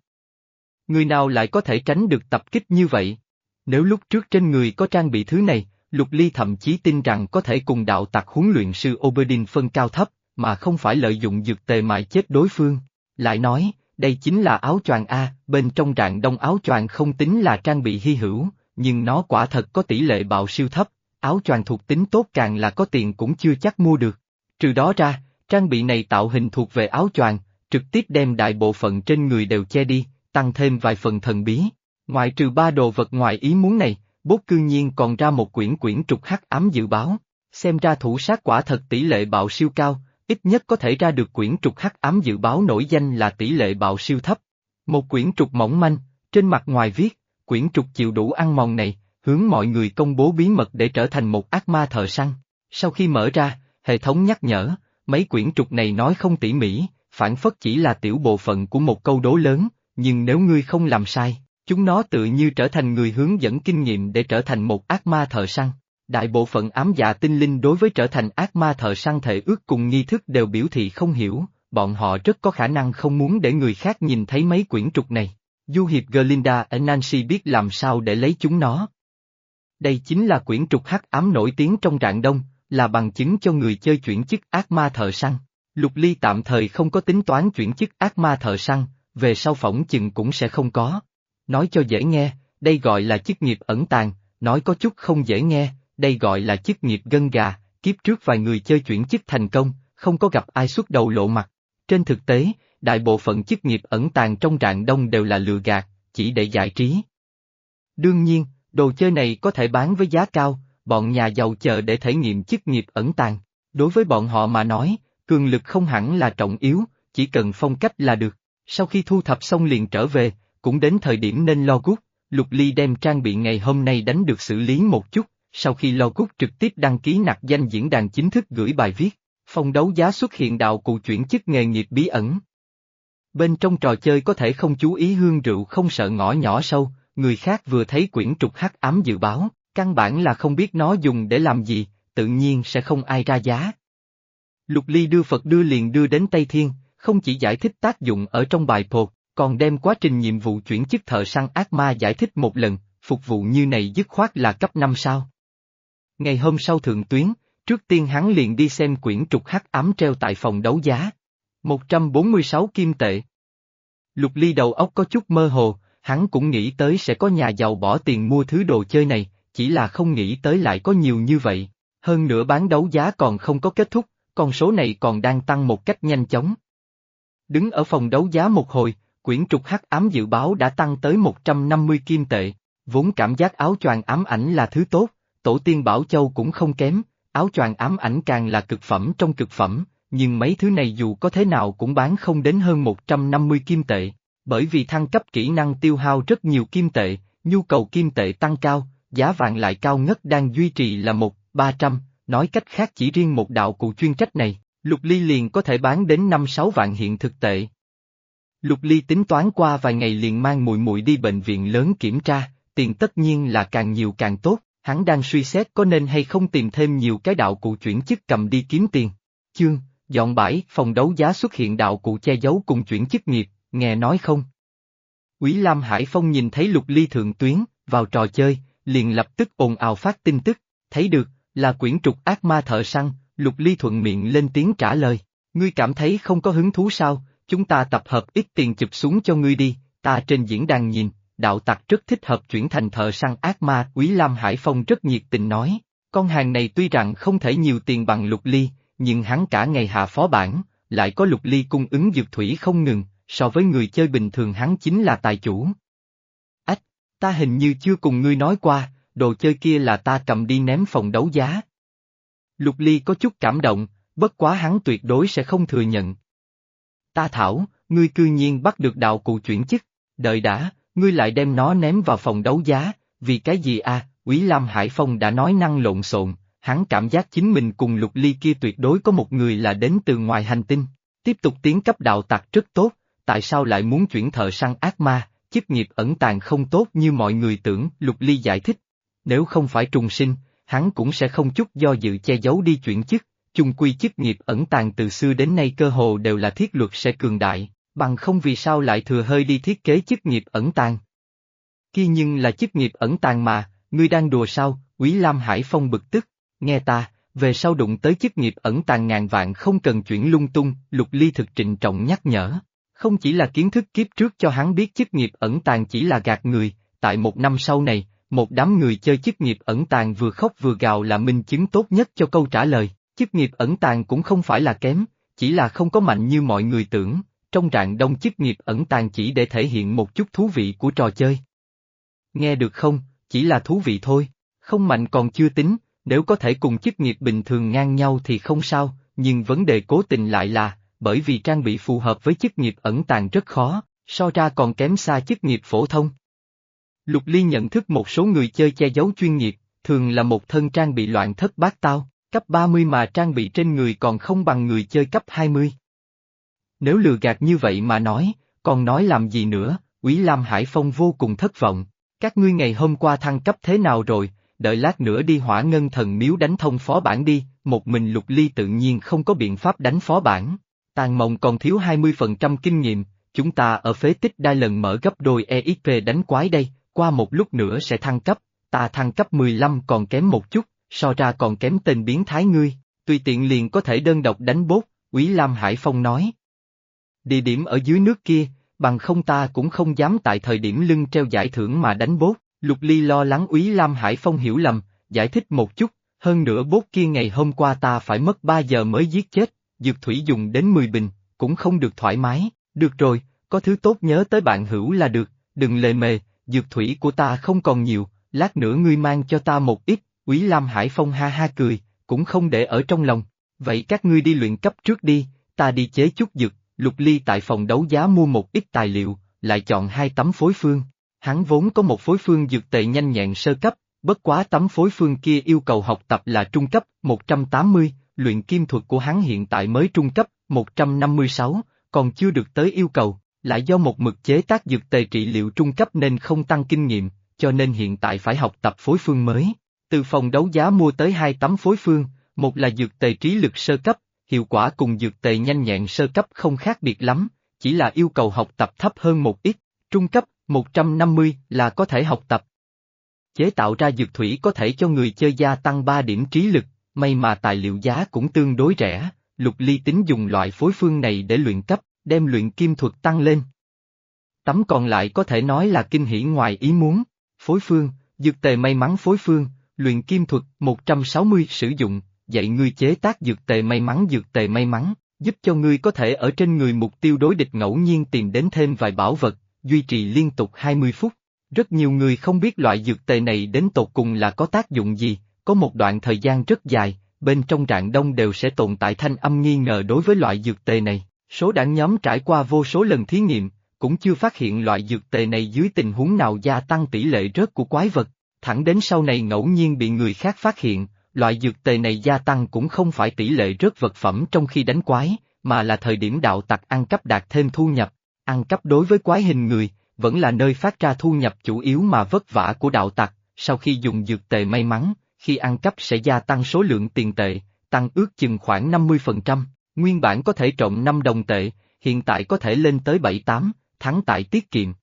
Người nào lại có thể tránh được tập kích như vậy? Nếu lúc trước trên người có trang bị thứ này, Lục Ly thậm chí tin rằng có thể cùng đạo tặc huấn luyện sư Oberdin phân cao thấp, mà không phải lợi dụng dược tề mại chết đối phương. Lại nói, đây chính là áo choàng A, bên trong rạng đông áo choàng không tính là trang bị hy hữu, nhưng nó quả thật có tỷ lệ bạo siêu thấp, áo choàng thuộc tính tốt càng là có tiền cũng chưa chắc mua được. Trừ đó ra, trang bị này tạo hình thuộc về áo choàng, trực tiếp đem đại bộ phận trên người đều che đi, tăng thêm vài phần thần bí. Ngoài trừ ba đồ vật ngoài ý muốn này, bốt cư nhiên còn ra một quyển quyển trục hắc ám dự báo, xem ra thủ sát quả thật tỷ lệ bạo siêu cao, ít nhất có thể ra được quyển trục hắc ám dự báo nổi danh là tỷ lệ bạo siêu thấp. Một quyển trục mỏng manh, trên mặt ngoài viết, quyển trục chịu đủ ăn mòn này, hướng mọi người công bố bí mật để trở thành một ác ma thợ săn. Sau khi mở ra, hệ thống nhắc nhở, mấy quyển trục này nói không tỉ mỉ, phản phất chỉ là tiểu bộ phận của một câu đố lớn, nhưng nếu ngươi không làm sai, chúng nó tự như trở thành người hướng dẫn kinh nghiệm để trở thành một ác ma thợ săn. Đại bộ phận ám dạ tinh linh đối với trở thành ác ma thợ săn thể ước cùng nghi thức đều biểu thị không hiểu, bọn họ rất có khả năng không muốn để người khác nhìn thấy mấy quyển trục này. Du hiệp Glinda ở Nancy biết làm sao để lấy chúng nó. Đây chính là quyển trục hắc ám nổi tiếng trong rạng đông, là bằng chứng cho người chơi chuyển chức ác ma thợ săn. Lục Ly tạm thời không có tính toán chuyển chức ác ma thợ săn, về sau phỏng chừng cũng sẽ không có. Nói cho dễ nghe, đây gọi là chức nghiệp ẩn tàng, nói có chút không dễ nghe, đây gọi là chức nghiệp gân gà, kiếp trước vài người chơi chuyển chức thành công, không có gặp ai xuất đầu lộ mặt. Trên thực tế, đại bộ phận chức nghiệp ẩn tàng trong rạng đông đều là lừa gạt, chỉ để giải trí. Đương nhiên, đồ chơi này có thể bán với giá cao, bọn nhà giàu chờ để thể nghiệm chức nghiệp ẩn tàng. Đối với bọn họ mà nói, cường lực không hẳn là trọng yếu, chỉ cần phong cách là được. Sau khi thu thập xong liền trở về, cũng đến thời điểm nên lo gút, Lục Ly đem trang bị ngày hôm nay đánh được xử lý một chút, sau khi lo gút trực tiếp đăng ký nặc danh diễn đàn chính thức gửi bài viết, phòng đấu giá xuất hiện đạo cụ chuyển chức nghề nghiệp bí ẩn. Bên trong trò chơi có thể không chú ý hương rượu không sợ ngõ nhỏ sâu, người khác vừa thấy quyển trục hắc ám dự báo, căn bản là không biết nó dùng để làm gì, tự nhiên sẽ không ai ra giá. Lục Ly đưa Phật đưa liền đưa đến Tây Thiên, không chỉ giải thích tác dụng ở trong bài pột, còn đem quá trình nhiệm vụ chuyển chức thợ săn ác ma giải thích một lần, phục vụ như này dứt khoát là cấp 5 sao. Ngày hôm sau thượng tuyến, trước tiên hắn liền đi xem quyển trục hắc ám treo tại phòng đấu giá. 146 kim tệ. Lục ly đầu óc có chút mơ hồ, hắn cũng nghĩ tới sẽ có nhà giàu bỏ tiền mua thứ đồ chơi này, chỉ là không nghĩ tới lại có nhiều như vậy. Hơn nữa bán đấu giá còn không có kết thúc, con số này còn đang tăng một cách nhanh chóng. Đứng ở phòng đấu giá một hồi, quyển trục hắc ám dự báo đã tăng tới 150 kim tệ, vốn cảm giác áo choàng ám ảnh là thứ tốt, tổ tiên Bảo Châu cũng không kém, áo choàng ám ảnh càng là cực phẩm trong cực phẩm, nhưng mấy thứ này dù có thế nào cũng bán không đến hơn 150 kim tệ, bởi vì thăng cấp kỹ năng tiêu hao rất nhiều kim tệ, nhu cầu kim tệ tăng cao, giá vàng lại cao ngất đang duy trì là một, ba trăm, nói cách khác chỉ riêng một đạo cụ chuyên trách này, Lục Ly liền có thể bán đến 5-6 vạn hiện thực tệ. Lục Ly tính toán qua vài ngày liền mang mùi mùi đi bệnh viện lớn kiểm tra, tiền tất nhiên là càng nhiều càng tốt, hắn đang suy xét có nên hay không tìm thêm nhiều cái đạo cụ chuyển chức cầm đi kiếm tiền. Chương, dọn bãi, phòng đấu giá xuất hiện đạo cụ che giấu cùng chuyển chức nghiệp, nghe nói không? Quý Lam Hải Phong nhìn thấy Lục Ly thượng tuyến, vào trò chơi, liền lập tức ồn ào phát tin tức, thấy được, là quyển trục ác ma thợ săn, Lục Ly thuận miệng lên tiếng trả lời, ngươi cảm thấy không có hứng thú sao, chúng ta tập hợp ít tiền chụp xuống cho ngươi đi, ta trên diễn đàn nhìn, đạo tặc rất thích hợp chuyển thành thợ săn ác ma, Quý Lam Hải Phong rất nhiệt tình nói, con hàng này tuy rằng không thể nhiều tiền bằng Lục Ly, nhưng hắn cả ngày hạ phó bản, lại có Lục Ly cung ứng dược thủy không ngừng, so với người chơi bình thường hắn chính là tài chủ. Ách, ta hình như chưa cùng ngươi nói qua, đồ chơi kia là ta cầm đi ném phòng đấu giá. Lục Ly có chút cảm động, bất quá hắn tuyệt đối sẽ không thừa nhận. Ta thảo, ngươi cư nhiên bắt được đạo cụ chuyển chức, đợi đã, ngươi lại đem nó ném vào phòng đấu giá, vì cái gì à, Quý Lam Hải Phong đã nói năng lộn xộn, hắn cảm giác chính mình cùng Lục Ly kia tuyệt đối có một người là đến từ ngoài hành tinh, tiếp tục tiến cấp đạo tặc rất tốt, tại sao lại muốn chuyển thợ sang ác ma, chức nghiệp ẩn tàng không tốt như mọi người tưởng, Lục Ly giải thích. Nếu không phải trùng sinh, hắn cũng sẽ không chút do dự che giấu đi chuyển chức, chung quy chức nghiệp ẩn tàng từ xưa đến nay cơ hồ đều là thiết luật sẽ cường đại, bằng không vì sao lại thừa hơi đi thiết kế chức nghiệp ẩn tàng. Kia nhưng là chức nghiệp ẩn tàng mà, ngươi đang đùa sao, Quý Lam Hải Phong bực tức, nghe ta, về sau đụng tới chức nghiệp ẩn tàng ngàn vạn không cần chuyển lung tung, lục ly thực trịnh trọng nhắc nhở. Không chỉ là kiến thức kiếp trước cho hắn biết chức nghiệp ẩn tàng chỉ là gạt người, tại một năm sau này, một đám người chơi chức nghiệp ẩn tàng vừa khóc vừa gào là minh chứng tốt nhất cho câu trả lời. Chức nghiệp ẩn tàng cũng không phải là kém, chỉ là không có mạnh như mọi người tưởng, trong trạng đông chức nghiệp ẩn tàng chỉ để thể hiện một chút thú vị của trò chơi. Nghe được không, chỉ là thú vị thôi, không mạnh còn chưa tính, nếu có thể cùng chức nghiệp bình thường ngang nhau thì không sao, nhưng vấn đề cố tình lại là, bởi vì trang bị phù hợp với chức nghiệp ẩn tàng rất khó, so ra còn kém xa chức nghiệp phổ thông. Lục Ly nhận thức một số người chơi che giấu chuyên nghiệp, thường là một thân trang bị loạn thất bát tao, cấp 30 mà trang bị trên người còn không bằng người chơi cấp 20. Nếu lừa gạt như vậy mà nói, còn nói làm gì nữa, Quý Lam Hải Phong vô cùng thất vọng. Các ngươi ngày hôm qua thăng cấp thế nào rồi, đợi lát nữa đi hỏa ngân thần miếu đánh thông phó bản đi, một mình lục ly tự nhiên không có biện pháp đánh phó bản. Tàn mộng còn thiếu 20% kinh nghiệm, chúng ta ở phế tích đa lần mở gấp đôi EXP đánh quái đây, qua một lúc nữa sẽ thăng cấp, ta thăng cấp 15 còn kém một chút, so ra còn kém tên biến thái ngươi, tùy tiện liền có thể đơn độc đánh bốt, Quý Lam Hải Phong nói. Địa điểm ở dưới nước kia, bằng không ta cũng không dám tại thời điểm lưng treo giải thưởng mà đánh bốt, Lục Ly lo lắng Úy Lam Hải Phong hiểu lầm, giải thích một chút, hơn nữa bốt kia ngày hôm qua ta phải mất 3 giờ mới giết chết, dược thủy dùng đến 10 bình, cũng không được thoải mái, được rồi, có thứ tốt nhớ tới bạn hữu là được, đừng lề mề, dược thủy của ta không còn nhiều, lát nữa ngươi mang cho ta một ít, Úy Lam Hải Phong ha ha cười, cũng không để ở trong lòng, vậy các ngươi đi luyện cấp trước đi, ta đi chế chút dược, Lục Ly tại phòng đấu giá mua một ít tài liệu, lại chọn hai tấm phối phương. Hắn vốn có một phối phương dược tệ nhanh nhẹn sơ cấp, bất quá tấm phối phương kia yêu cầu học tập là trung cấp, 180, luyện kim thuật của hắn hiện tại mới trung cấp, 156, còn chưa được tới yêu cầu, lại do một mực chế tác dược tề trị liệu trung cấp nên không tăng kinh nghiệm, cho nên hiện tại phải học tập phối phương mới. Từ phòng đấu giá mua tới hai tấm phối phương, một là dược tề trí lực sơ cấp, hiệu quả cùng dược tề nhanh nhẹn sơ cấp không khác biệt lắm, chỉ là yêu cầu học tập thấp hơn một ít, trung cấp, 150 là có thể học tập. Chế tạo ra dược thủy có thể cho người chơi gia tăng 3 điểm trí lực, may mà tài liệu giá cũng tương đối rẻ, lục ly tính dùng loại phối phương này để luyện cấp, đem luyện kim thuật tăng lên. Tấm còn lại có thể nói là kinh hỉ ngoài ý muốn, phối phương, dược tề may mắn phối phương, luyện kim thuật 160 sử dụng, dạy ngươi chế tác dược tề may mắn dược tề may mắn, giúp cho ngươi có thể ở trên người mục tiêu đối địch ngẫu nhiên tìm đến thêm vài bảo vật, duy trì liên tục 20 phút. Rất nhiều người không biết loại dược tề này đến tột cùng là có tác dụng gì, có một đoạn thời gian rất dài, bên trong rạng đông đều sẽ tồn tại thanh âm nghi ngờ đối với loại dược tề này. Số đảng nhóm trải qua vô số lần thí nghiệm, cũng chưa phát hiện loại dược tề này dưới tình huống nào gia tăng tỷ lệ rớt của quái vật, thẳng đến sau này ngẫu nhiên bị người khác phát hiện, loại dược tề này gia tăng cũng không phải tỷ lệ rớt vật phẩm trong khi đánh quái, mà là thời điểm đạo tặc ăn cắp đạt thêm thu nhập. Ăn cắp đối với quái hình người, vẫn là nơi phát ra thu nhập chủ yếu mà vất vả của đạo tặc, sau khi dùng dược tệ may mắn, khi ăn cắp sẽ gia tăng số lượng tiền tệ, tăng ước chừng khoảng 50%, nguyên bản có thể trộm 5 đồng tệ, hiện tại có thể lên tới 7-8, thắng tại tiết kiệm.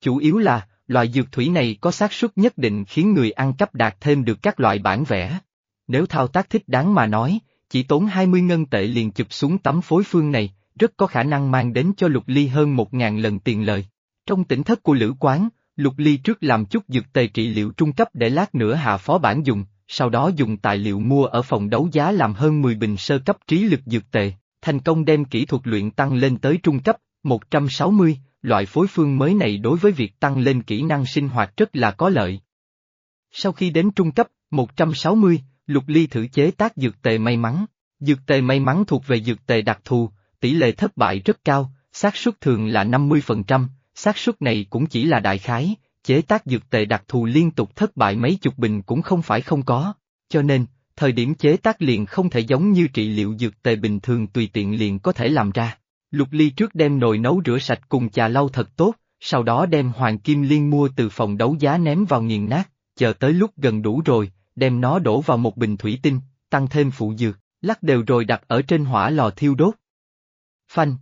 Chủ yếu là, loại dược thủy này có xác suất nhất định khiến người ăn cắp đạt thêm được các loại bản vẽ. Nếu thao tác thích đáng mà nói, chỉ tốn 20 ngân tệ liền chụp xuống tấm phối phương này, rất có khả năng mang đến cho Lục Ly hơn một ngàn lần tiền lời. Trong tỉnh thất của Lữ Quán, Lục Ly trước làm chút dược tề trị liệu trung cấp để lát nữa hạ phó bản dùng, sau đó dùng tài liệu mua ở phòng đấu giá làm hơn 10 bình sơ cấp trí lực dược tề, thành công đem kỹ thuật luyện tăng lên tới trung cấp, 160, loại phối phương mới này đối với việc tăng lên kỹ năng sinh hoạt rất là có lợi. Sau khi đến trung cấp, 160, Lục Ly thử chế tác dược tề may mắn. Dược tề may mắn thuộc về dược tề đặc thù, tỷ lệ thất bại rất cao, xác suất thường là 50%, xác suất này cũng chỉ là đại khái, chế tác dược tệ đặc thù liên tục thất bại mấy chục bình cũng không phải không có, cho nên, thời điểm chế tác liền không thể giống như trị liệu dược tệ bình thường tùy tiện liền có thể làm ra. Lục ly trước đem nồi nấu rửa sạch cùng trà lau thật tốt, sau đó đem hoàng kim liên mua từ phòng đấu giá ném vào nghiền nát, chờ tới lúc gần đủ rồi, đem nó đổ vào một bình thủy tinh, tăng thêm phụ dược, lắc đều rồi đặt ở trên hỏa lò thiêu đốt. Phanh.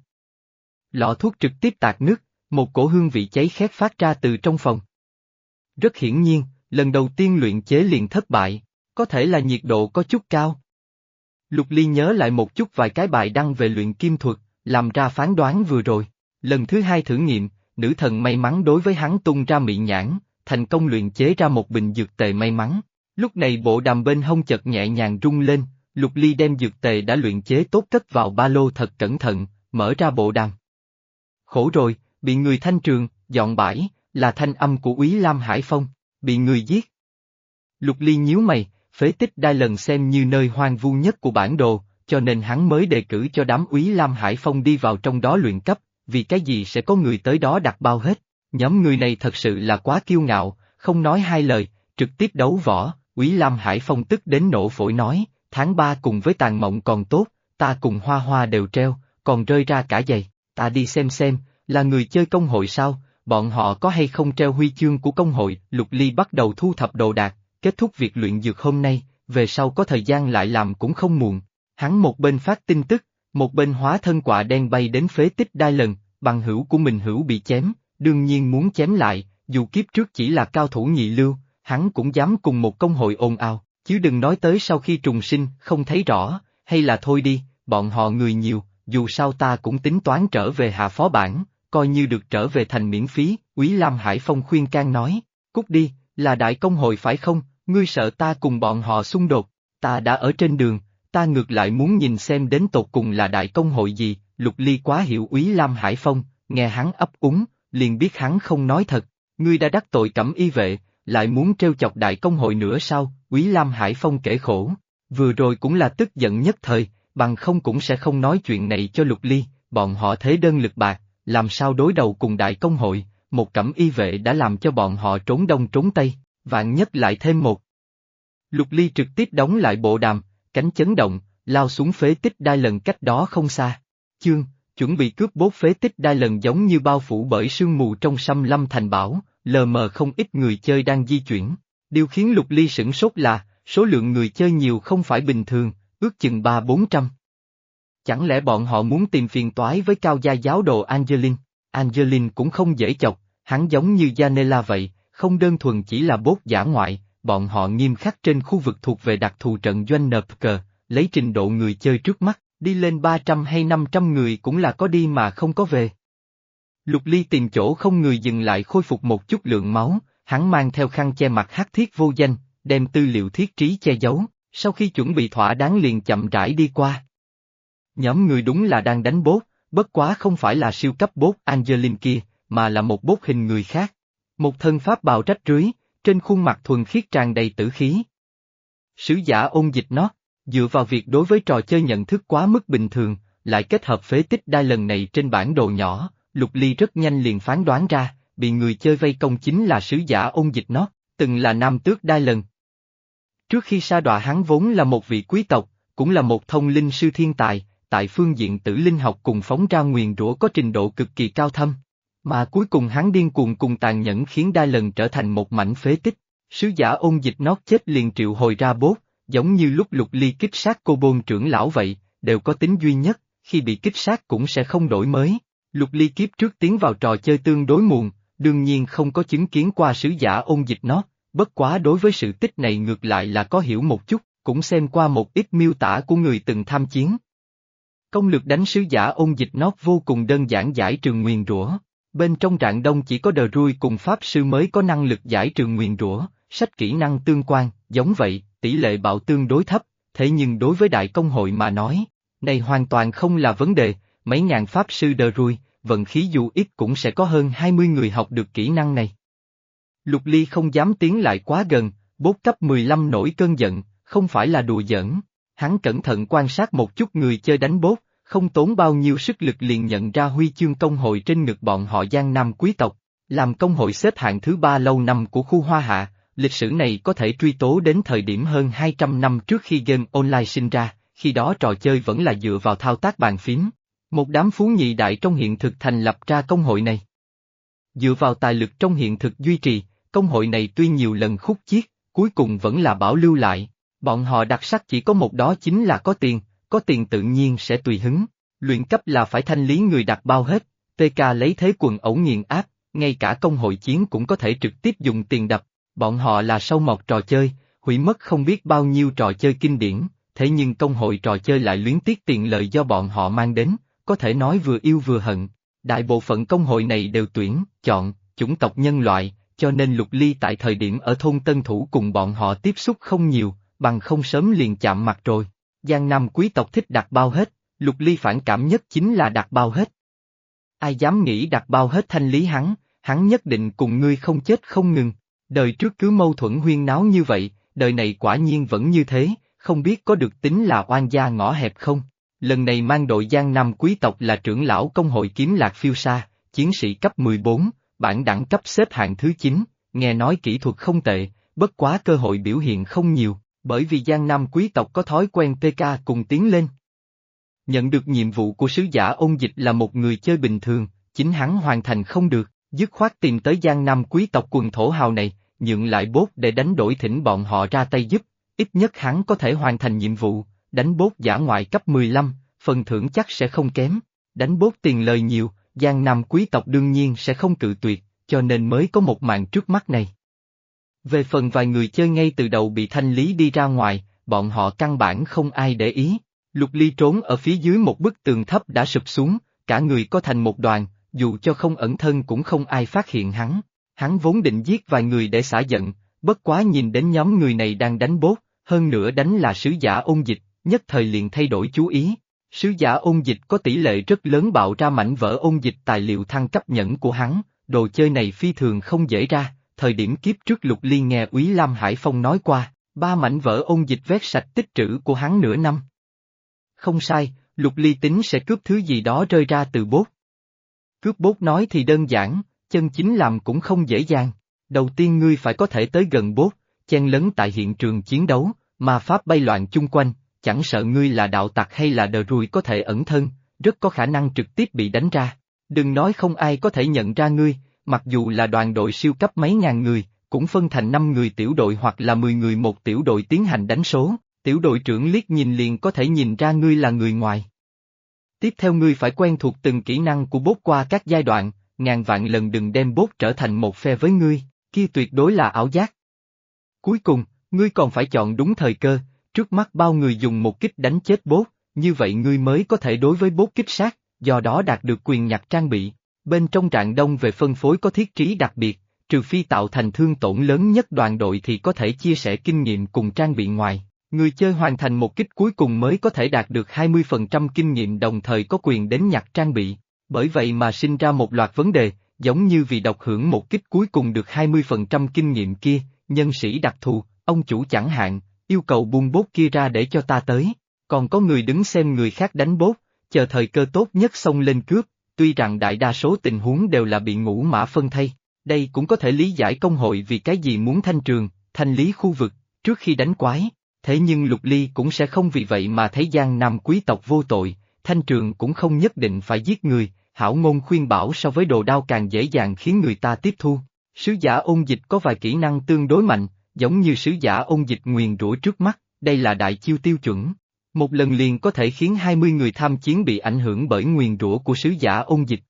Lọ thuốc trực tiếp tạt nước, một cổ hương vị cháy khét phát ra từ trong phòng. Rất hiển nhiên, lần đầu tiên luyện chế liền thất bại, có thể là nhiệt độ có chút cao. Lục Ly nhớ lại một chút vài cái bài đăng về luyện kim thuật, làm ra phán đoán vừa rồi. Lần thứ hai thử nghiệm, nữ thần may mắn đối với hắn tung ra miệng nhãn, thành công luyện chế ra một bình dược tề may mắn. Lúc này bộ đàm bên hông chật nhẹ nhàng rung lên, Lục Ly đem dược tề đã luyện chế tốt cất vào ba lô thật cẩn thận, mở ra bộ đàm. Khổ rồi, bị người thanh trường, dọn bãi, là thanh âm của úy Lam Hải Phong, bị người giết. Lục Ly nhíu mày, phế tích đai lần xem như nơi hoang vu nhất của bản đồ, cho nên hắn mới đề cử cho đám úy Lam Hải Phong đi vào trong đó luyện cấp, vì cái gì sẽ có người tới đó đặt bao hết. Nhóm người này thật sự là quá kiêu ngạo, không nói hai lời, trực tiếp đấu võ, úy Lam Hải Phong tức đến nổ phổi nói, tháng ba cùng với tàn mộng còn tốt, ta cùng hoa hoa đều treo, còn rơi ra cả giày, ta đi xem xem, là người chơi công hội sao, bọn họ có hay không treo huy chương của công hội, Lục Ly bắt đầu thu thập đồ đạc, kết thúc việc luyện dược hôm nay, về sau có thời gian lại làm cũng không muộn. Hắn một bên phát tin tức, một bên hóa thân quạ đen bay đến phế tích đai lần, bằng hữu của mình hữu bị chém, đương nhiên muốn chém lại, dù kiếp trước chỉ là cao thủ nhị lưu, hắn cũng dám cùng một công hội ồn ào, chứ đừng nói tới sau khi trùng sinh, không thấy rõ, hay là thôi đi, bọn họ người nhiều, dù sao ta cũng tính toán trở về hạ phó bản, coi như được trở về thành miễn phí, Quý Lam Hải Phong khuyên can nói, cút đi, là đại công hội phải không, ngươi sợ ta cùng bọn họ xung đột, ta đã ở trên đường, ta ngược lại muốn nhìn xem đến tột cùng là đại công hội gì, Lục Ly quá hiểu Úy Lam Hải Phong, nghe hắn ấp úng, liền biết hắn không nói thật, ngươi đã đắc tội cẩm y vệ, lại muốn trêu chọc đại công hội nữa sao, Quý Lam Hải Phong kể khổ, vừa rồi cũng là tức giận nhất thời, bằng không cũng sẽ không nói chuyện này cho Lục Ly, bọn họ thế đơn lực bạc, làm sao đối đầu cùng đại công hội, một cẩm y vệ đã làm cho bọn họ trốn đông trốn tây, vạn nhất lại thêm một. Lục Ly trực tiếp đóng lại bộ đàm, cánh chấn động, lao xuống phế tích đai lần cách đó không xa. Chương, chuẩn bị cướp bốt phế tích đai lần giống như bao phủ bởi sương mù trong xăm lâm thành bảo, lờ mờ không ít người chơi đang di chuyển. Điều khiến Lục Ly sửng sốt là, số lượng người chơi nhiều không phải bình thường, ước chừng ba bốn trăm. Chẳng lẽ bọn họ muốn tìm phiền toái với cao gia giáo đồ Angelin? Angelin cũng không dễ chọc, hắn giống như Janela vậy, không đơn thuần chỉ là bốt giả ngoại, bọn họ nghiêm khắc trên khu vực thuộc về đặc thù trận doanh nợp cờ, lấy trình độ người chơi trước mắt, đi lên 300 hay 500 người cũng là có đi mà không có về. Lục Ly tìm chỗ không người dừng lại khôi phục một chút lượng máu, hắn mang theo khăn che mặt hắc thiết vô danh, đem tư liệu thiết trí che giấu, sau khi chuẩn bị thỏa đáng liền chậm rãi đi qua. Nhóm người đúng là đang đánh bốt, bất quá không phải là siêu cấp bốt Angelin kia, mà là một bốt hình người khác. Một thân pháp bào trách rưới, trên khuôn mặt thuần khiết tràn đầy tử khí. Sứ giả ôn dịch nó, dựa vào việc đối với trò chơi nhận thức quá mức bình thường, lại kết hợp phế tích đai lần này trên bản đồ nhỏ, Lục Ly rất nhanh liền phán đoán ra, bị người chơi vây công chính là sứ giả ôn dịch nó, từng là nam tước đai lần. Trước khi sa đọa hắn vốn là một vị quý tộc, cũng là một thông linh sư thiên tài, tại phương diện tử linh học cùng phóng ra nguyền rủa có trình độ cực kỳ cao thâm. Mà cuối cùng hắn điên cuồng cùng tàn nhẫn khiến đai lần trở thành một mảnh phế tích. Sứ giả ôn dịch nót chết liền triệu hồi ra bốt, giống như lúc lục ly kích sát cô bôn trưởng lão vậy, đều có tính duy nhất, khi bị kích sát cũng sẽ không đổi mới. Lục ly kiếp trước tiến vào trò chơi tương đối muộn, đương nhiên không có chứng kiến qua sứ giả ôn dịch nó. bất quá đối với sự tích này ngược lại là có hiểu một chút, cũng xem qua một ít miêu tả của người từng tham chiến. Công lược đánh sứ giả ôn dịch nó vô cùng đơn giản giải trường nguyền rủa, Bên trong trạng đông chỉ có đờ ruôi cùng Pháp sư mới có năng lực giải trường nguyền rủa, sách kỹ năng tương quan, giống vậy, tỷ lệ bạo tương đối thấp, thế nhưng đối với đại công hội mà nói, này hoàn toàn không là vấn đề, mấy ngàn Pháp sư đờ ruôi, vận khí dù ít cũng sẽ có hơn 20 người học được kỹ năng này. Lục Ly không dám tiến lại quá gần, bốt cấp 15 nổi cơn giận, không phải là đùa giỡn. Hắn cẩn thận quan sát một chút người chơi đánh bốt, không tốn bao nhiêu sức lực liền nhận ra huy chương công hội trên ngực bọn họ Giang Nam quý tộc, làm công hội xếp hạng thứ ba lâu năm của khu Hoa Hạ, lịch sử này có thể truy tố đến thời điểm hơn 200 năm trước khi game online sinh ra, khi đó trò chơi vẫn là dựa vào thao tác bàn phím. Một đám phú nhị đại trong hiện thực thành lập ra công hội này. Dựa vào tài lực trong hiện thực duy trì, công hội này tuy nhiều lần khúc chiết, cuối cùng vẫn là bảo lưu lại. Bọn họ đặc sắc chỉ có một đó chính là có tiền, có tiền tự nhiên sẽ tùy hứng. Luyện cấp là phải thanh lý người đặt bao hết, TK lấy thế quần ẩu nghiền áp, ngay cả công hội chiến cũng có thể trực tiếp dùng tiền đập. Bọn họ là sâu mọt trò chơi, hủy mất không biết bao nhiêu trò chơi kinh điển, thế nhưng công hội trò chơi lại luyến tiếc tiền lợi do bọn họ mang đến, có thể nói vừa yêu vừa hận. Đại bộ phận công hội này đều tuyển, chọn, chủng tộc nhân loại, cho nên Lục Ly tại thời điểm ở thôn Tân Thủ cùng bọn họ tiếp xúc không nhiều, bằng không sớm liền chạm mặt rồi. Giang Nam quý tộc thích đặt bao hết, Lục Ly phản cảm nhất chính là đặt bao hết. Ai dám nghĩ đặt bao hết thanh lý hắn, hắn nhất định cùng ngươi không chết không ngừng. Đời trước cứ mâu thuẫn huyên náo như vậy, đời này quả nhiên vẫn như thế, không biết có được tính là oan gia ngõ hẹp không? Lần này mang đội Giang Nam quý tộc là trưởng lão công hội kiếm lạc phiêu sa, chiến sĩ cấp 14, bản đẳng cấp xếp hạng thứ 9, nghe nói kỹ thuật không tệ, bất quá cơ hội biểu hiện không nhiều, bởi vì Giang Nam quý tộc có thói quen PK cùng tiến lên. Nhận được nhiệm vụ của sứ giả ôn dịch là một người chơi bình thường, chính hắn hoàn thành không được, dứt khoát tìm tới Giang Nam quý tộc quần thổ hào này, nhượng lại bốt để đánh đổi thỉnh bọn họ ra tay giúp, ít nhất hắn có thể hoàn thành nhiệm vụ, đánh bốt giả ngoại cấp 15, phần thưởng chắc sẽ không kém, đánh bốt tiền lời nhiều, Giang Nam quý tộc đương nhiên sẽ không cự tuyệt, cho nên mới có một màn trước mắt này. Về phần vài người chơi ngay từ đầu bị thanh lý đi ra ngoài, bọn họ căn bản không ai để ý. Lục Ly trốn ở phía dưới một bức tường thấp đã sụp xuống, cả người có thành một đoàn, dù cho không ẩn thân cũng không ai phát hiện hắn. Hắn vốn định giết vài người để xả giận, bất quá nhìn đến nhóm người này đang đánh bốt, hơn nữa đánh là sứ giả ôn dịch, nhất thời liền thay đổi chú ý. Sứ giả ôn dịch có tỷ lệ rất lớn bạo ra mảnh vỡ ôn dịch tài liệu thăng cấp nhẫn của hắn, đồ chơi này phi thường không dễ ra, thời điểm kiếp trước Lục ly nghe Úy Lam Hải Phong nói qua, ba mảnh vỡ ôn dịch vét sạch tích trữ của hắn nửa năm. Không sai, Lục Ly tính sẽ cướp thứ gì đó rơi ra từ bốt. Cướp bốt nói thì đơn giản, chân chính làm cũng không dễ dàng. Đầu tiên ngươi phải có thể tới gần bốt, chen lấn tại hiện trường chiến đấu, mà pháp bay loạn chung quanh, chẳng sợ ngươi là đạo tặc hay là đờ rùi có thể ẩn thân, rất có khả năng trực tiếp bị đánh ra. Đừng nói không ai có thể nhận ra ngươi, mặc dù là đoàn đội siêu cấp mấy ngàn người, cũng phân thành 5 người tiểu đội hoặc là 10 người một tiểu đội tiến hành đánh số, tiểu đội trưởng liếc nhìn liền có thể nhìn ra ngươi là người ngoài. Tiếp theo ngươi phải quen thuộc từng kỹ năng của bốt qua các giai đoạn, ngàn vạn lần đừng đem bốt trở thành một phe với ngươi, kia tuyệt đối là ảo giác. Cuối cùng, ngươi còn phải chọn đúng thời cơ, trước mắt bao người dùng một kích đánh chết bốt, như vậy ngươi mới có thể đối với bốt kích sát, do đó đạt được quyền nhặt trang bị. Bên trong trạng đông về phân phối có thiết trí đặc biệt, trừ phi tạo thành thương tổn lớn nhất đoàn đội thì có thể chia sẻ kinh nghiệm cùng trang bị ngoài. Người chơi hoàn thành một kích cuối cùng mới có thể đạt được 20% kinh nghiệm đồng thời có quyền đến nhặt trang bị. Bởi vậy mà sinh ra một loạt vấn đề, giống như vì độc hưởng một kích cuối cùng được 20% kinh nghiệm kia, nhân sĩ đặc thù, ông chủ chẳng hạn, yêu cầu buông bốt kia ra để cho ta tới. Còn có người đứng xem người khác đánh bốt, chờ thời cơ tốt nhất xông lên cướp, tuy rằng đại đa số tình huống đều là bị ngũ mã phân thay. Đây cũng có thể lý giải công hội vì cái gì muốn thanh trường, thanh lý khu vực, trước khi đánh quái. Thế nhưng Lục Ly cũng sẽ không vì vậy mà thấy Giang Nam quý tộc vô tội, thanh trường cũng không nhất định phải giết người, hảo ngôn khuyên bảo so với đồ đao càng dễ dàng khiến người ta tiếp thu. Sứ giả ôn dịch có vài kỹ năng tương đối mạnh, giống như sứ giả ôn dịch nguyền rủa trước mắt, đây là đại chiêu tiêu chuẩn. Một lần liền có thể khiến 20 người tham chiến bị ảnh hưởng bởi nguyền rủa của sứ giả ôn dịch.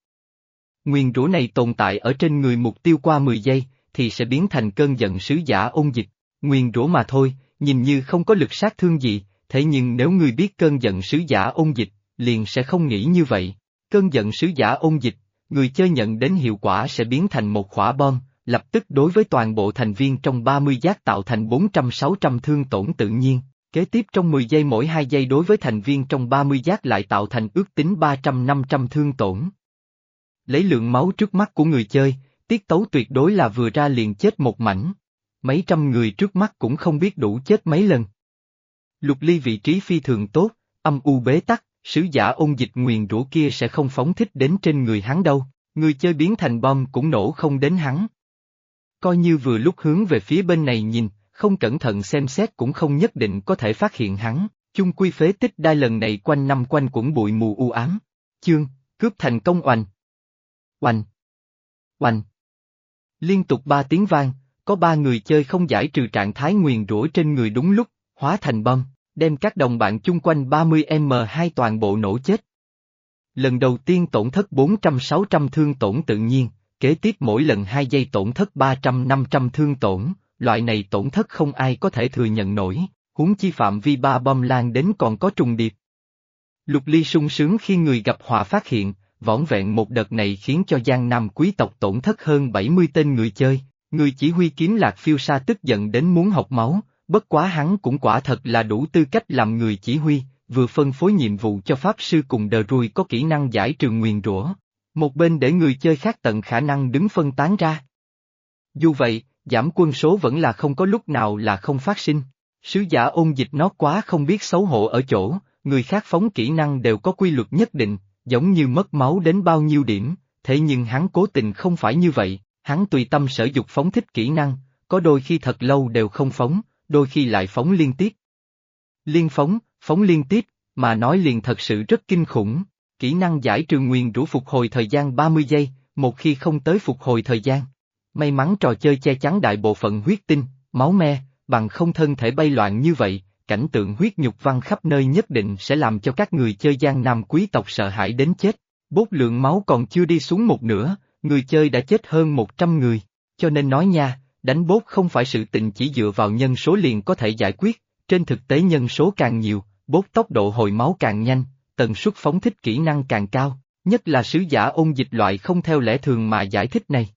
Nguyền rủa này tồn tại ở trên người mục tiêu qua 10 giây, thì sẽ biến thành cơn giận sứ giả ôn dịch. Nguyền rủa mà thôi, nhìn như không có lực sát thương gì, thế nhưng nếu người biết cơn giận sứ giả ôn dịch, liền sẽ không nghĩ như vậy. Cơn giận sứ giả ôn dịch, người chơi nhận đến hiệu quả sẽ biến thành một khỏa bom, lập tức đối với toàn bộ thành viên trong 30 giác tạo thành 400-600 thương tổn tự nhiên, kế tiếp trong 10 giây mỗi 2 giây đối với thành viên trong 30 giác lại tạo thành ước tính 300-500 thương tổn. Lấy lượng máu trước mắt của người chơi, tiết tấu tuyệt đối là vừa ra liền chết một mảnh. Mấy trăm người trước mắt cũng không biết đủ chết mấy lần. Lục ly vị trí phi thường tốt, âm u bế tắc, sứ giả ôn dịch nguyền rủa kia sẽ không phóng thích đến trên người hắn đâu, người chơi biến thành bom cũng nổ không đến hắn. Coi như vừa lúc hướng về phía bên này nhìn, không cẩn thận xem xét cũng không nhất định có thể phát hiện hắn, chung quy phế tích đai lần này quanh năm quanh cũng bụi mù u ám. Chương, cướp thành công oanh. Oanh. Oanh. Liên tục ba tiếng vang, có ba người chơi không giải trừ trạng thái nguyền rủa trên người đúng lúc, hóa thành bom, đem các đồng bạn chung quanh 30M2 toàn bộ nổ chết. Lần đầu tiên tổn thất 400-600 thương tổn tự nhiên, kế tiếp mỗi lần 2 giây tổn thất 300-500 thương tổn, loại này tổn thất không ai có thể thừa nhận nổi, huống chi phạm vi ba bom lan đến còn có trùng điệp. Lục Ly sung sướng khi người gặp họa phát hiện, võn vẹn một đợt này khiến cho Giang Nam quý tộc tổn thất hơn 70 tên người chơi, người chỉ huy kiếm lạc phiêu sa tức giận đến muốn học máu, bất quá hắn cũng quả thật là đủ tư cách làm người chỉ huy, vừa phân phối nhiệm vụ cho Pháp Sư cùng đờ rùi có kỹ năng giải trường nguyền rủa. Một bên để người chơi khác tận khả năng đứng phân tán ra. Dù vậy, giảm quân số vẫn là không có lúc nào là không phát sinh. Sứ giả ôn dịch nó quá không biết xấu hổ ở chỗ, người khác phóng kỹ năng đều có quy luật nhất định, giống như mất máu đến bao nhiêu điểm, thế nhưng hắn cố tình không phải như vậy, hắn tùy tâm sở dục phóng thích kỹ năng, có đôi khi thật lâu đều không phóng, đôi khi lại phóng liên tiếp. Liên phóng, phóng liên tiếp, mà nói liền thật sự rất kinh khủng. Kỹ năng giải trừ nguyền rũ phục hồi thời gian 30 giây, một khi không tới phục hồi thời gian. May mắn trò chơi che chắn đại bộ phận huyết tinh, máu me, bằng không thân thể bay loạn như vậy, cảnh tượng huyết nhục văn khắp nơi nhất định sẽ làm cho các người chơi gian nam quý tộc sợ hãi đến chết. Bốt lượng máu còn chưa đi xuống một nửa, người chơi đã chết hơn 100 người, cho nên nói nha, đánh bốt không phải sự tình chỉ dựa vào nhân số liền có thể giải quyết, trên thực tế nhân số càng nhiều, bốt tốc độ hồi máu càng nhanh, tần suất phóng thích kỹ năng càng cao, nhất là sứ giả ôn dịch loại không theo lẽ thường mà giải thích này.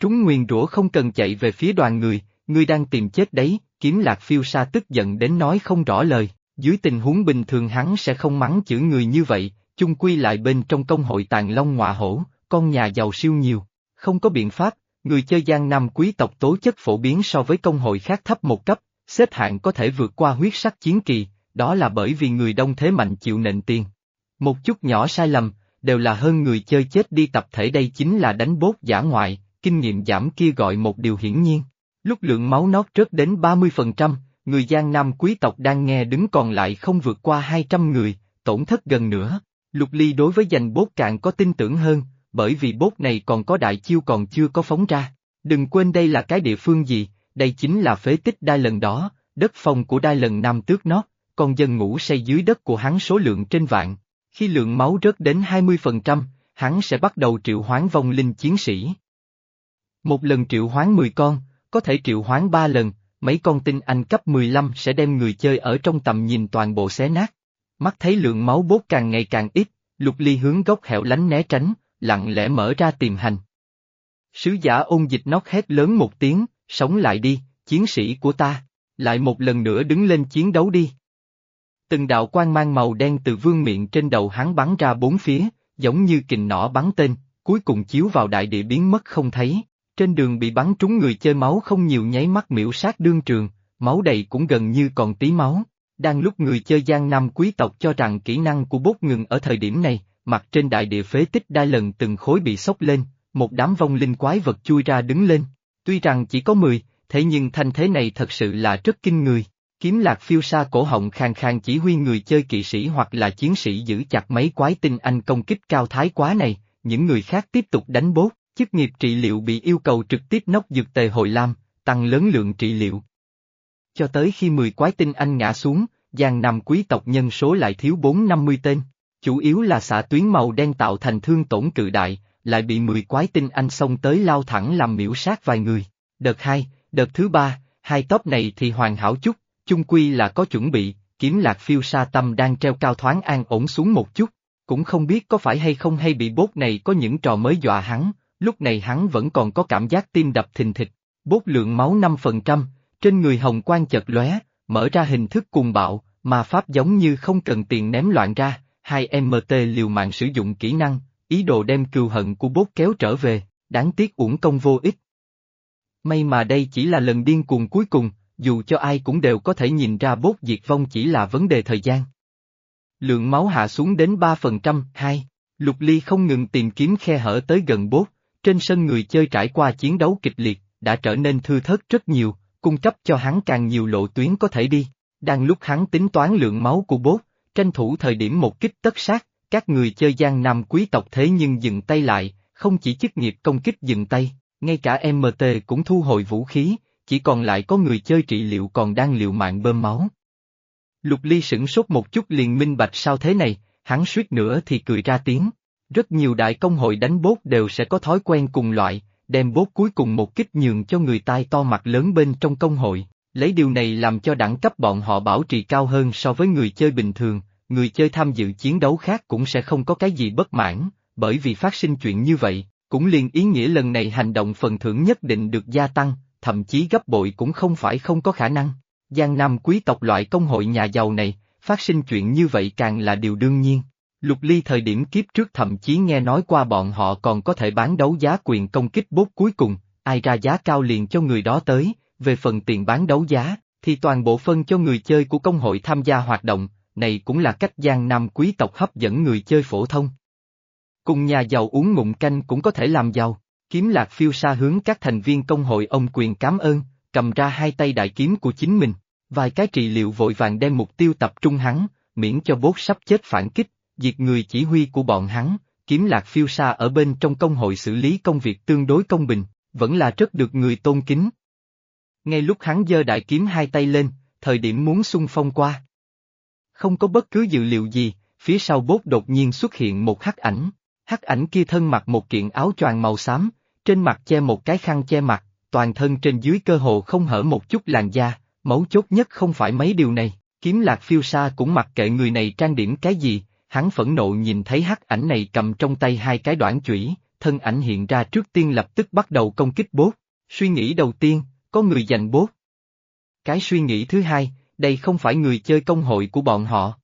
Trúng nguyền rủa không cần chạy về phía đoàn người, ngươi đang tìm chết đấy, kiếm lạc phiêu sa tức giận đến nói không rõ lời, dưới tình huống bình thường hắn sẽ không mắng chửi người như vậy, chung quy lại bên trong công hội tàn long ngọa hổ, con nhà giàu siêu nhiều, không có biện pháp, người chơi Giang Nam quý tộc tố chất phổ biến so với công hội khác thấp một cấp, xếp hạng có thể vượt qua huyết sắc chiến kỳ, đó là bởi vì người đông thế mạnh chịu nện tiền. Một chút nhỏ sai lầm, đều là hơn người chơi chết đi tập thể đây chính là đánh bốt giả ngoại, kinh nghiệm giảm kia gọi một điều hiển nhiên. Lúc lượng máu nót rớt đến 30%, người Giang Nam quý tộc đang nghe đứng còn lại không vượt qua 200 người, tổn thất gần nữa. Lục Ly đối với giành bốt càng có tin tưởng hơn, bởi vì bốt này còn có đại chiêu còn chưa có phóng ra. Đừng quên đây là cái địa phương gì, đây chính là phế tích đai lần đó, đất phòng của đai lần Nam tước nót, con dân ngủ say dưới đất của hắn số lượng trên vạn. Khi lượng máu rớt đến 20%, hắn sẽ bắt đầu triệu hoán vong linh chiến sĩ. Một lần triệu hoán 10 con, có thể triệu hoán 3 lần, mấy con tinh anh cấp 15 sẽ đem người chơi ở trong tầm nhìn toàn bộ xé nát. Mắt thấy lượng máu bốt càng ngày càng ít, lục ly hướng góc hẻo lánh né tránh, lặng lẽ mở ra tìm hành. Sứ giả ôn dịch nóc hét lớn một tiếng, sống lại đi, chiến sĩ của ta, lại một lần nữa đứng lên chiến đấu đi. Từng đạo quang mang màu đen từ vương miệng trên đầu hắn bắn ra bốn phía, giống như kình nỏ bắn tên, cuối cùng chiếu vào đại địa biến mất không thấy. Trên đường bị bắn trúng người chơi máu không nhiều nháy mắt miễu sát đương trường, máu đầy cũng gần như còn tí máu. Đang lúc người chơi Giang Nam quý tộc cho rằng kỹ năng của bốt ngừng ở thời điểm này, mặt trên đại địa phế tích đa lần từng khối bị sốc lên, một đám vong linh quái vật chui ra đứng lên. Tuy rằng chỉ có 10, thế nhưng thanh thế này thật sự là rất kinh người. Kiếm lạc phiêu sa cổ họng khang khang chỉ huy người chơi kỵ sĩ hoặc là chiến sĩ giữ chặt mấy quái tinh anh công kích cao thái quá này, những người khác tiếp tục đánh bốt, chức nghiệp trị liệu bị yêu cầu trực tiếp nốc dược tề hồi lam, tăng lớn lượng trị liệu. Cho tới khi 10 quái tinh anh ngã xuống, giang nằm quý tộc nhân số lại thiếu 450 tên, chủ yếu là xạ tuyến màu đen tạo thành thương tổn cự đại, lại bị 10 quái tinh anh xông tới lao thẳng làm miễu sát vài người. Đợt 2, đợt thứ ba, hai top này thì hoàn hảo chút, chung quy là có chuẩn bị, kiếm lạc phiêu sa tâm đang treo cao thoáng an ổn xuống một chút, cũng không biết có phải hay không hay bị bốt này có những trò mới dọa hắn, lúc này hắn vẫn còn có cảm giác tim đập thình thịch, bốt lượng máu 5%, trên người hồng quang chợt lóe, mở ra hình thức cuồng bạo, mà pháp giống như không cần tiền ném loạn ra, hai MT liều mạng sử dụng kỹ năng, ý đồ đem cừu hận của bốt kéo trở về, đáng tiếc uổng công vô ích. May mà đây chỉ là lần điên cuồng cuối cùng, dù cho ai cũng đều có thể nhìn ra bốt diệt vong chỉ là vấn đề thời gian. Lượng máu hạ xuống đến 3%, 2. Lục Ly không ngừng tìm kiếm khe hở tới gần bốt, trên sân người chơi trải qua chiến đấu kịch liệt, đã trở nên thư thớt rất nhiều, cung cấp cho hắn càng nhiều lộ tuyến có thể đi. Đang lúc hắn tính toán lượng máu của bốt, tranh thủ thời điểm một kích tất sát, các người chơi gian nam quý tộc thế nhưng dừng tay lại, không chỉ chức nghiệp công kích dừng tay, ngay cả MT cũng thu hồi vũ khí, chỉ còn lại có người chơi trị liệu còn đang liều mạng bơm máu. Lục Ly sửng sốt một chút liền minh bạch sao thế này, hắn suýt nữa thì cười ra tiếng. Rất nhiều đại công hội đánh bốt đều sẽ có thói quen cùng loại, đem bốt cuối cùng một kích nhường cho người tai to mặt lớn bên trong công hội, lấy điều này làm cho đẳng cấp bọn họ bảo trì cao hơn so với người chơi bình thường, người chơi tham dự chiến đấu khác cũng sẽ không có cái gì bất mãn, bởi vì phát sinh chuyện như vậy, cũng liền ý nghĩa lần này hành động phần thưởng nhất định được gia tăng, thậm chí gấp bội cũng không phải không có khả năng. Giang Nam quý tộc loại công hội nhà giàu này, phát sinh chuyện như vậy càng là điều đương nhiên. Lục Ly thời điểm kiếp trước thậm chí nghe nói qua bọn họ còn có thể bán đấu giá quyền công kích bốt cuối cùng, ai ra giá cao liền cho người đó tới, về phần tiền bán đấu giá, thì toàn bộ phân cho người chơi của công hội tham gia hoạt động, này cũng là cách Giang Nam quý tộc hấp dẫn người chơi phổ thông. Cùng nhà giàu uống ngụm canh cũng có thể làm giàu, kiếm lạc phiêu xa hướng các thành viên công hội ông quyền cảm ơn, cầm ra hai tay đại kiếm của chính mình, vài cái trị liệu vội vàng đem mục tiêu tập trung hắn, miễn cho bốt sắp chết phản kích, diệt người chỉ huy của bọn hắn, kiếm lạc phiêu xa ở bên trong công hội xử lý công việc tương đối công bình, vẫn là rất được người tôn kính. Ngay lúc hắn giơ đại kiếm hai tay lên, thời điểm muốn xung phong qua. Không có bất cứ dự liệu gì, phía sau bốt đột nhiên xuất hiện một hắc ảnh, hắc ảnh kia thân mặc một kiện áo choàng màu xám, trên mặt che một cái khăn che mặt, toàn thân trên dưới cơ hồ không hở một chút làn da, mấu chốt nhất không phải mấy điều này, kiếm lạc phiêu sa cũng mặc kệ người này trang điểm cái gì, hắn phẫn nộ nhìn thấy hắc ảnh này cầm trong tay hai cái đoạn chủy, thân ảnh hiện ra trước tiên lập tức bắt đầu công kích bốt, suy nghĩ đầu tiên, có người giành bốt. Cái suy nghĩ thứ hai, đây không phải người chơi công hội của bọn họ.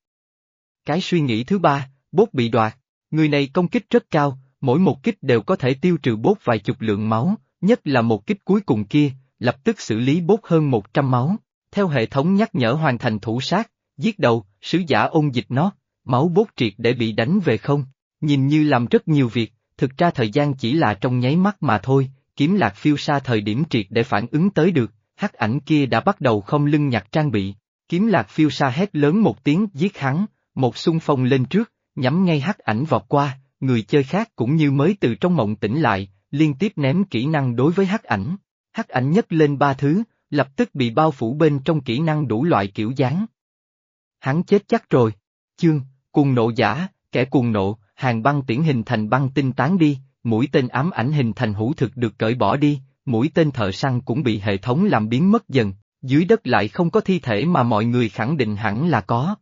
Cái suy nghĩ thứ ba, bốt bị đoạt, người này công kích rất cao, mỗi một kích đều có thể tiêu trừ bốt vài chục lượng máu, nhất là một kích cuối cùng kia, lập tức xử lý bốt hơn 100 máu. Theo hệ thống nhắc nhở hoàn thành thủ sát, giết đầu, sứ giả ôn dịch nó, máu bốt triệt để bị đánh về không, nhìn như làm rất nhiều việc, thực ra thời gian chỉ là trong nháy mắt mà thôi, kiếm lạc phiêu xa thời điểm triệt để phản ứng tới được, hắc ảnh kia đã bắt đầu không lưng nhặt trang bị, kiếm lạc phiêu xa hét lớn một tiếng giết hắn, một xung phong lên trước, nhắm ngay hắc ảnh vọt qua, người chơi khác cũng như mới từ trong mộng tỉnh lại, liên tiếp ném kỹ năng đối với hắc ảnh. Hắc ảnh nhấc lên ba thứ, lập tức bị bao phủ bên trong kỹ năng đủ loại kiểu dáng. Hắn chết chắc rồi. Chương, cuồng nộ giả, kẻ cuồng nộ, hàng băng tiễn hình thành băng tinh tán đi, mũi tên ám ảnh hình thành hữu thực được cởi bỏ đi, mũi tên thợ săn cũng bị hệ thống làm biến mất dần, dưới đất lại không có thi thể mà mọi người khẳng định hẳn là có.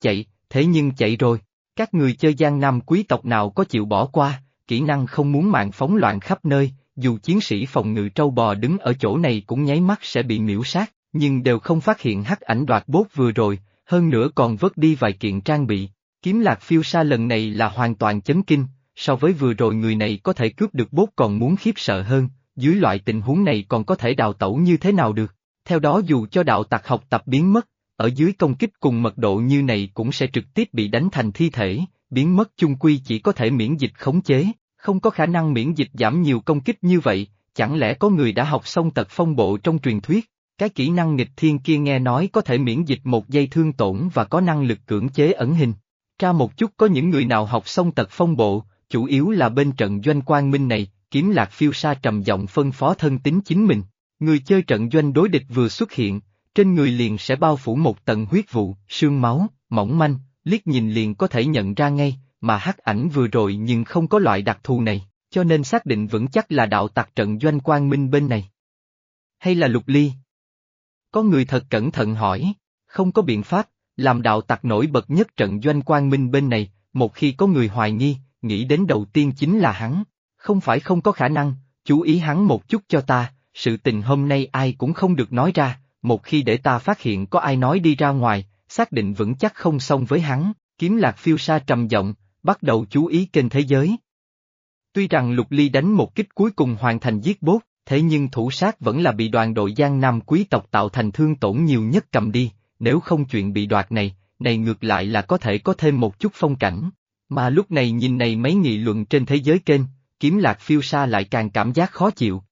Chạy, thế nhưng chạy rồi, các người chơi gian nam quý tộc nào có chịu bỏ qua, kỹ năng không muốn mạng phóng loạn khắp nơi, dù chiến sĩ phòng ngự trâu bò đứng ở chỗ này cũng nháy mắt sẽ bị miễu sát, nhưng đều không phát hiện hắc ảnh đoạt bốt vừa rồi, hơn nữa còn vớt đi vài kiện trang bị. Kiếm lạc phiêu sa lần này là hoàn toàn chấn kinh, so với vừa rồi người này có thể cướp được bốt còn muốn khiếp sợ hơn, dưới loại tình huống này còn có thể đào tẩu như thế nào được. Theo đó dù cho đạo tặc học tập biến mất, ở dưới công kích cùng mật độ như này cũng sẽ trực tiếp bị đánh thành thi thể, biến mất chung quy chỉ có thể miễn dịch khống chế, không có khả năng miễn dịch giảm nhiều công kích như vậy, chẳng lẽ có người đã học xong tật phong bộ trong truyền thuyết, cái kỹ năng nghịch thiên kia nghe nói có thể miễn dịch một giây thương tổn và có năng lực cưỡng chế ẩn hình. Tra một chút có những người nào học xong tật phong bộ, chủ yếu là bên trận doanh quang minh này, kiếm lạc phiêu sa trầm giọng phân phó thân tính chính mình. Người chơi trận doanh đối địch vừa xuất hiện, trên người liền sẽ bao phủ một tầng huyết vụ, sương máu, mỏng manh, liếc nhìn liền có thể nhận ra ngay, mà hắc ảnh vừa rồi nhưng không có loại đặc thù này, cho nên xác định vững chắc là đạo tặc trận doanh quang minh bên này. Hay là lục ly? Có người thật cẩn thận hỏi, không có biện pháp, làm đạo tặc nổi bật nhất trận doanh quang minh bên này, một khi có người hoài nghi, nghĩ đến đầu tiên chính là hắn, không phải không có khả năng, chú ý hắn một chút cho ta, sự tình hôm nay ai cũng không được nói ra, một khi để ta phát hiện có ai nói đi ra ngoài, xác định vững chắc không xong với hắn, kiếm lạc phiêu sa trầm giọng, bắt đầu chú ý kênh thế giới. Tuy rằng Lục Ly đánh một kích cuối cùng hoàn thành giết bốt, thế nhưng thủ sát vẫn là bị đoàn đội Giang Nam quý tộc tạo thành thương tổn nhiều nhất cầm đi, nếu không chuyện bị đoạt này, này ngược lại là có thể có thêm một chút phong cảnh. Mà lúc này nhìn này mấy nghị luận trên thế giới kênh, kiếm lạc phiêu sa lại càng cảm giác khó chịu.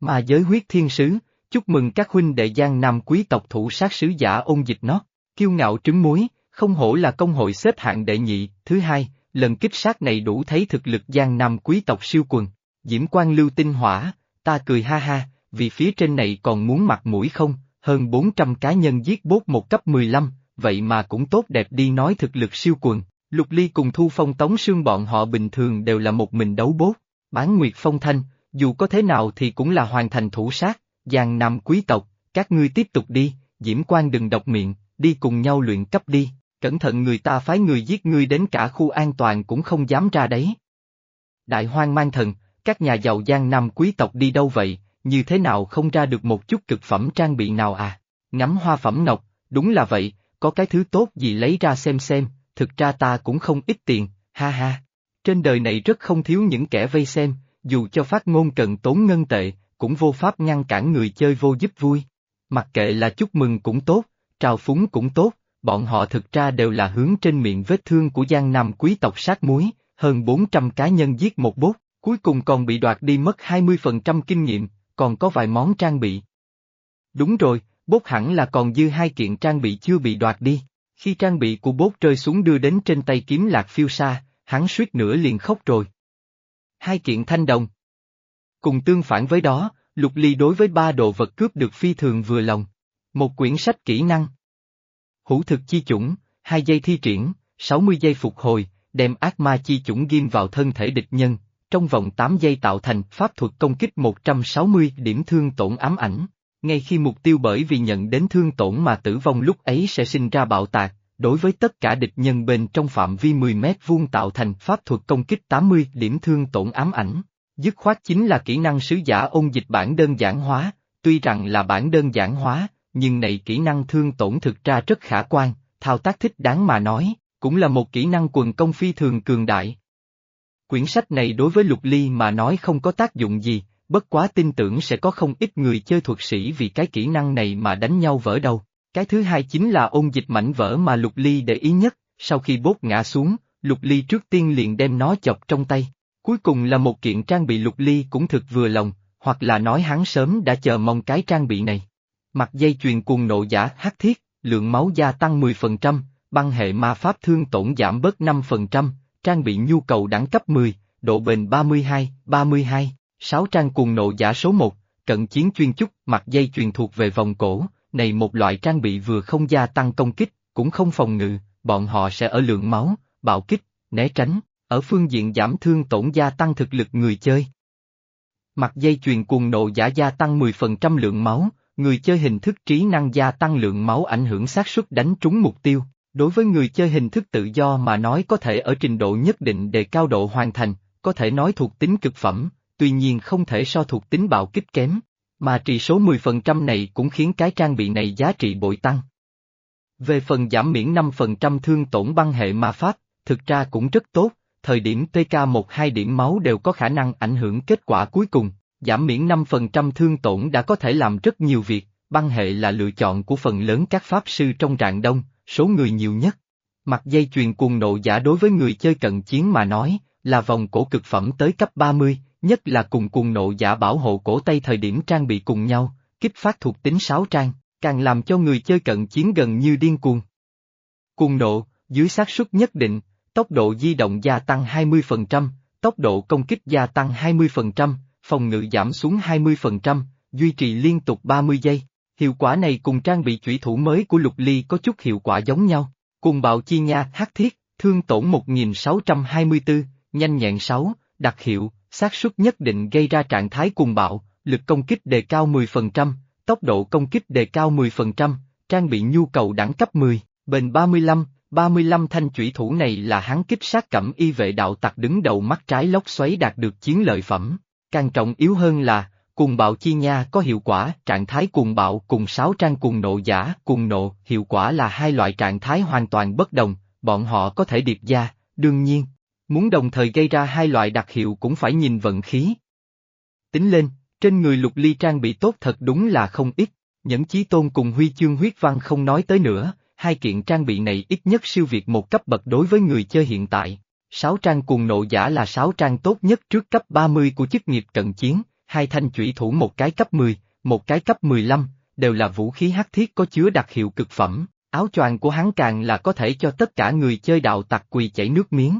Mà giới huyết thiên sứ, chúc mừng các huynh đệ Giang Nam quý tộc thủ sát sứ giả ôn dịch nó, kiêu ngạo trứng muối, không hổ là công hội xếp hạng đệ nhị, thứ hai, lần kích sát này đủ thấy thực lực Giang Nam quý tộc siêu quần, diễm quan lưu tinh hỏa, ta cười ha ha, vì phía trên này còn muốn mặt mũi không, hơn 400 cá nhân giết bốt một cấp 15, vậy mà cũng tốt đẹp đi nói thực lực siêu quần, Lục Ly cùng Thu Phong Tống Sương bọn họ bình thường đều là một mình đấu bốt, bán Nguyệt Phong Thanh, dù có thế nào thì cũng là hoàn thành thủ sát, giang nam quý tộc, các ngươi tiếp tục đi, Diễm Quan đừng độc miệng, đi cùng nhau luyện cấp đi, cẩn thận người ta phái người giết ngươi đến cả khu an toàn cũng không dám ra đấy. Đại hoang mang thần, các nhà giàu giang nam quý tộc đi đâu vậy, như thế nào không ra được một chút cực phẩm trang bị nào à? Ngắm hoa phẩm ngọc, đúng là vậy, có cái thứ tốt gì lấy ra xem xem, thực ra ta cũng không ít tiền, ha ha. Trên đời này rất không thiếu những kẻ vây xem, dù cho phát ngôn cần tốn ngân tệ, cũng vô pháp ngăn cản người chơi vô giúp vui. Mặc kệ là chúc mừng cũng tốt, trào phúng cũng tốt, bọn họ thực ra đều là hướng trên miệng vết thương của Giang Nam quý tộc sát muối, hơn 400 cá nhân giết một bốt, cuối cùng còn bị đoạt đi mất 20% kinh nghiệm, còn có vài món trang bị. Đúng rồi, bốt hẳn là còn dư hai kiện trang bị chưa bị đoạt đi. Khi trang bị của bốt rơi xuống đưa đến trên tay kiếm lạc phiêu sa, hắn suýt nữa liền khóc rồi. Hai kiện thanh đồng. Cùng tương phản với đó, Lục Ly đối với ba đồ vật cướp được phi thường vừa lòng. Một quyển sách kỹ năng. Hữu thực chi chủng, hai giây thi triển, 60 giây phục hồi, đem ác ma chi chủng ghim vào thân thể địch nhân, trong vòng 8 giây tạo thành pháp thuật công kích 160 điểm thương tổn ám ảnh. Ngay khi mục tiêu bởi vì nhận đến thương tổn mà tử vong lúc ấy sẽ sinh ra bạo tạc, đối với tất cả địch nhân bên trong phạm vi 10 mét vuông tạo thành pháp thuật công kích 80 điểm thương tổn ám ảnh. Dứt khoát chính là kỹ năng sứ giả ôn dịch bản đơn giản hóa, tuy rằng là bản đơn giản hóa, nhưng này kỹ năng thương tổn thực ra rất khả quan, thao tác thích đáng mà nói, cũng là một kỹ năng quần công phi thường cường đại. Quyển sách này đối với Lục Ly mà nói không có tác dụng gì, bất quá tin tưởng sẽ có không ít người chơi thuật sĩ vì cái kỹ năng này mà đánh nhau vỡ đầu. Cái thứ hai chính là ôn dịch mảnh vỡ mà Lục Ly để ý nhất, sau khi bốt ngã xuống, Lục Ly trước tiên liền đem nó chọc trong tay. Cuối cùng là một kiện trang bị Lục Ly cũng thực vừa lòng, hoặc là nói hắn sớm đã chờ mong cái trang bị này. Mặt dây chuyền cuồng nộ giả hắc thiết, lượng máu gia tăng 10%, băng hệ ma pháp thương tổn giảm bớt 5%, trang bị nhu cầu đẳng cấp 10, độ bền 32, 32, 6 trang cuồng nộ giả số 1, cận chiến chuyên chúc, mặt dây chuyền thuộc về vòng cổ, này một loại trang bị vừa không gia tăng công kích, cũng không phòng ngự, bọn họ sẽ ở lượng máu, bạo kích, né tránh, ở phương diện giảm thương tổn gia tăng thực lực người chơi. Mặt dây chuyền cuồng nộ giả gia tăng 10% lượng máu, người chơi hình thức trí năng gia tăng lượng máu ảnh hưởng xác suất đánh trúng mục tiêu. Đối với người chơi hình thức tự do mà nói có thể ở trình độ nhất định để cao độ hoàn thành, có thể nói thuộc tính cực phẩm, tuy nhiên không thể so thuộc tính bạo kích kém, mà trị số 10% này cũng khiến cái trang bị này giá trị bội tăng. Về phần giảm miễn 5% thương tổn băng hệ ma pháp, thực ra cũng rất tốt, thời điểm TK1-2 điểm máu đều có khả năng ảnh hưởng kết quả cuối cùng, giảm miễn 5% thương tổn đã có thể làm rất nhiều việc, băng hệ là lựa chọn của phần lớn các pháp sư trong trạng đông, số người nhiều nhất. Mặt dây chuyền cuồng nộ giả đối với người chơi cận chiến mà nói, là vòng cổ cực phẩm tới cấp 30, nhất là cùng cuồng nộ giả bảo hộ cổ tay thời điểm trang bị cùng nhau, kích phát thuộc tính 6 trang, càng làm cho người chơi cận chiến gần như điên cuồng. Cuồng nộ, dưới xác suất nhất định, tốc độ di động gia tăng 20%, tốc độ công kích gia tăng 20%, phòng ngự giảm xuống 20%, duy trì liên tục 30 giây. Hiệu quả này cùng trang bị chủy thủ mới của Lục Ly có chút hiệu quả giống nhau. Cùng bạo chi nha hắc thiết, thương tổn 1624, nhanh nhẹn 6, đặc hiệu, xác suất nhất định gây ra trạng thái cùng bạo, lực công kích đề cao 10%, tốc độ công kích đề cao 10%, trang bị nhu cầu đẳng cấp 10, bền 35, 35 thanh chủy thủ này là hắn kích sát cẩm y vệ đạo tặc đứng đầu mắt trái lốc xoáy đạt được chiến lợi phẩm. Càng trọng yếu hơn là, cùng bạo chi nha có hiệu quả, trạng thái cùng bạo cùng sáu trang cùng nộ giả, cùng nộ, hiệu quả là hai loại trạng thái hoàn toàn bất đồng, bọn họ có thể điệp gia, đương nhiên, muốn đồng thời gây ra hai loại đặc hiệu cũng phải nhìn vận khí. Tính lên, trên người lục ly trang bị tốt thật đúng là không ít, nhẫn chí tôn cùng huy chương huyết văn không nói tới nữa, hai kiện trang bị này ít nhất siêu việt một cấp bậc đối với người chơi hiện tại. Sáu trang cuồng nộ giả là sáu trang tốt nhất trước cấp 30 của chức nghiệp cận chiến, hai thanh chủy thủ một cái cấp 10, một cái cấp 15, đều là vũ khí hắc thiết có chứa đặc hiệu cực phẩm, áo choàng của hắn càng là có thể cho tất cả người chơi đạo tặc quỳ chảy nước miếng.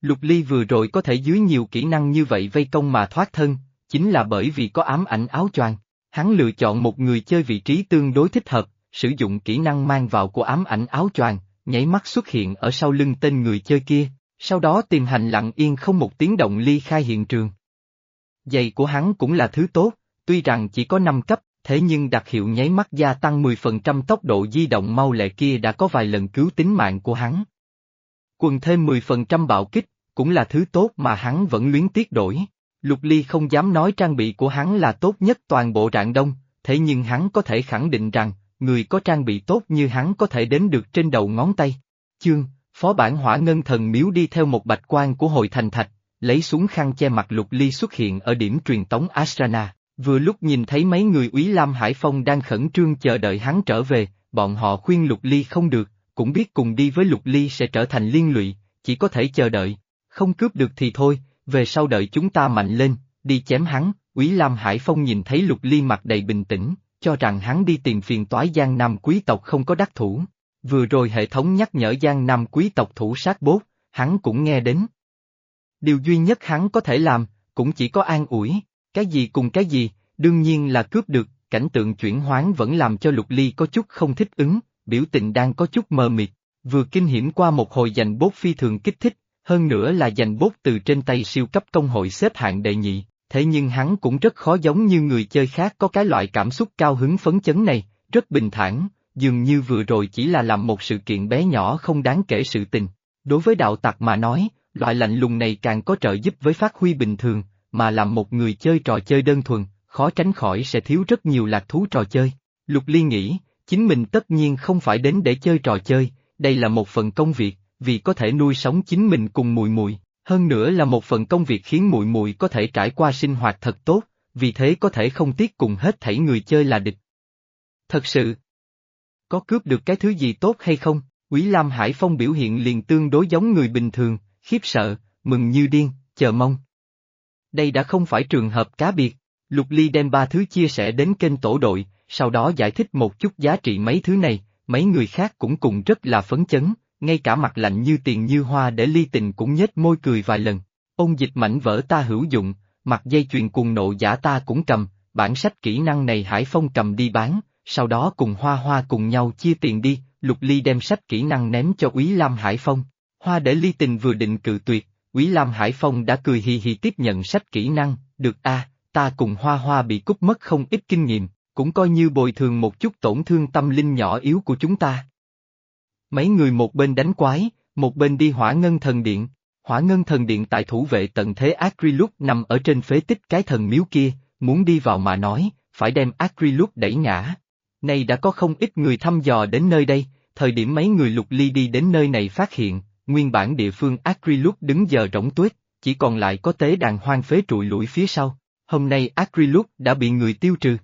Lục Ly vừa rồi có thể dưới nhiều kỹ năng như vậy vây công mà thoát thân, chính là bởi vì có ám ảnh áo choàng. Hắn lựa chọn một người chơi vị trí tương đối thích hợp, sử dụng kỹ năng mang vào của ám ảnh áo choàng, nháy mắt xuất hiện ở sau lưng tên người chơi kia, sau đó tìm hành lặng yên không một tiếng động ly khai hiện trường. Giày của hắn cũng là thứ tốt, tuy rằng chỉ có 5 cấp, thế nhưng đặc hiệu nháy mắt gia tăng 10% tốc độ di động mau lẹ kia đã có vài lần cứu tính mạng của hắn. Quần thêm 10% bạo kích, cũng là thứ tốt mà hắn vẫn luyến tiếc đổi. Lục Ly không dám nói trang bị của hắn là tốt nhất toàn bộ rạng đông, thế nhưng hắn có thể khẳng định rằng, người có trang bị tốt như hắn có thể đến được trên đầu ngón tay. Chương, phó bản hỏa ngân thần miếu đi theo một bạch quan của hội thành thạch, lấy súng khăn che mặt Lục Ly xuất hiện ở điểm truyền tống Ashrana. Vừa lúc nhìn thấy mấy người úy Lam Hải Phong đang khẩn trương chờ đợi hắn trở về, bọn họ khuyên Lục Ly không được, cũng biết cùng đi với Lục Ly sẽ trở thành liên lụy, chỉ có thể chờ đợi. Không cướp được thì thôi, về sau đợi chúng ta mạnh lên, đi chém hắn, úy Lam Hải Phong nhìn thấy Lục Ly mặt đầy bình tĩnh, cho rằng hắn đi tìm phiền toái Giang Nam quý tộc không có đắc thủ. Vừa rồi hệ thống nhắc nhở Giang Nam quý tộc thủ sát bốt, hắn cũng nghe đến. Điều duy nhất hắn có thể làm, cũng chỉ có an ủi, cái gì cùng cái gì, đương nhiên là cướp được, cảnh tượng chuyển hoán vẫn làm cho Lục Ly có chút không thích ứng, biểu tình đang có chút mờ mịt, vừa kinh hiểm qua một hồi giành bốt phi thường kích thích, hơn nữa là giành bốt từ trên tay siêu cấp công hội xếp hạng đệ nhị, thế nhưng hắn cũng rất khó giống như người chơi khác có cái loại cảm xúc cao hứng phấn chấn này, rất bình thản, dường như vừa rồi chỉ là làm một sự kiện bé nhỏ không đáng kể sự tình. Đối với đạo tặc mà nói, loại lạnh lùng này càng có trợ giúp với phát huy bình thường, mà làm một người chơi trò chơi đơn thuần, khó tránh khỏi sẽ thiếu rất nhiều lạc thú trò chơi. Lục Ly nghĩ, chính mình tất nhiên không phải đến để chơi trò chơi, đây là một phần công việc, vì có thể nuôi sống chính mình cùng mùi mùi, hơn nữa là một phần công việc khiến muội muội có thể trải qua sinh hoạt thật tốt, vì thế có thể không tiếc cùng hết thảy người chơi là địch. Thật sự, có cướp được cái thứ gì tốt hay không? Quý Lam Hải Phong biểu hiện liền tương đối giống người bình thường, khiếp sợ, mừng như điên, chờ mong. Đây đã không phải trường hợp cá biệt, Lục Ly đem ba thứ chia sẻ đến kênh tổ đội, sau đó giải thích một chút giá trị mấy thứ này, mấy người khác cũng cùng rất là phấn chấn, ngay cả mặt lạnh như tiền như hoa để ly tình cũng nhếch môi cười vài lần. Ôn dịch mảnh vỡ ta hữu dụng, mặt dây chuyền cuồng nộ giả ta cũng cầm, bản sách kỹ năng này Hải Phong cầm đi bán, sau đó cùng Hoa Hoa cùng nhau chia tiền đi, Lục Ly đem sách kỹ năng ném cho Úy Lam Hải Phong. Hoa để ly tình vừa định cự tuyệt, Úy Lam Hải Phong đã cười hì hì tiếp nhận sách kỹ năng, được a, ta cùng Hoa Hoa bị cút mất không ít kinh nghiệm, cũng coi như bồi thường một chút tổn thương tâm linh nhỏ yếu của chúng ta. Mấy người một bên đánh quái, một bên đi hỏa ngân thần điện. Hỏa ngân thần điện tại thủ vệ tận thế Agrilup nằm ở trên phế tích cái thần miếu kia, muốn đi vào mà nói, phải đem Agrilup đẩy ngã. Này đã có không ít người thăm dò đến nơi đây, thời điểm mấy người lục ly đi đến nơi này phát hiện, nguyên bản địa phương Agrilup đứng giờ rỗng tuyết, chỉ còn lại có tế đàn hoang phế trụi lũi phía sau. Hôm nay Agrilup đã bị người tiêu trừ.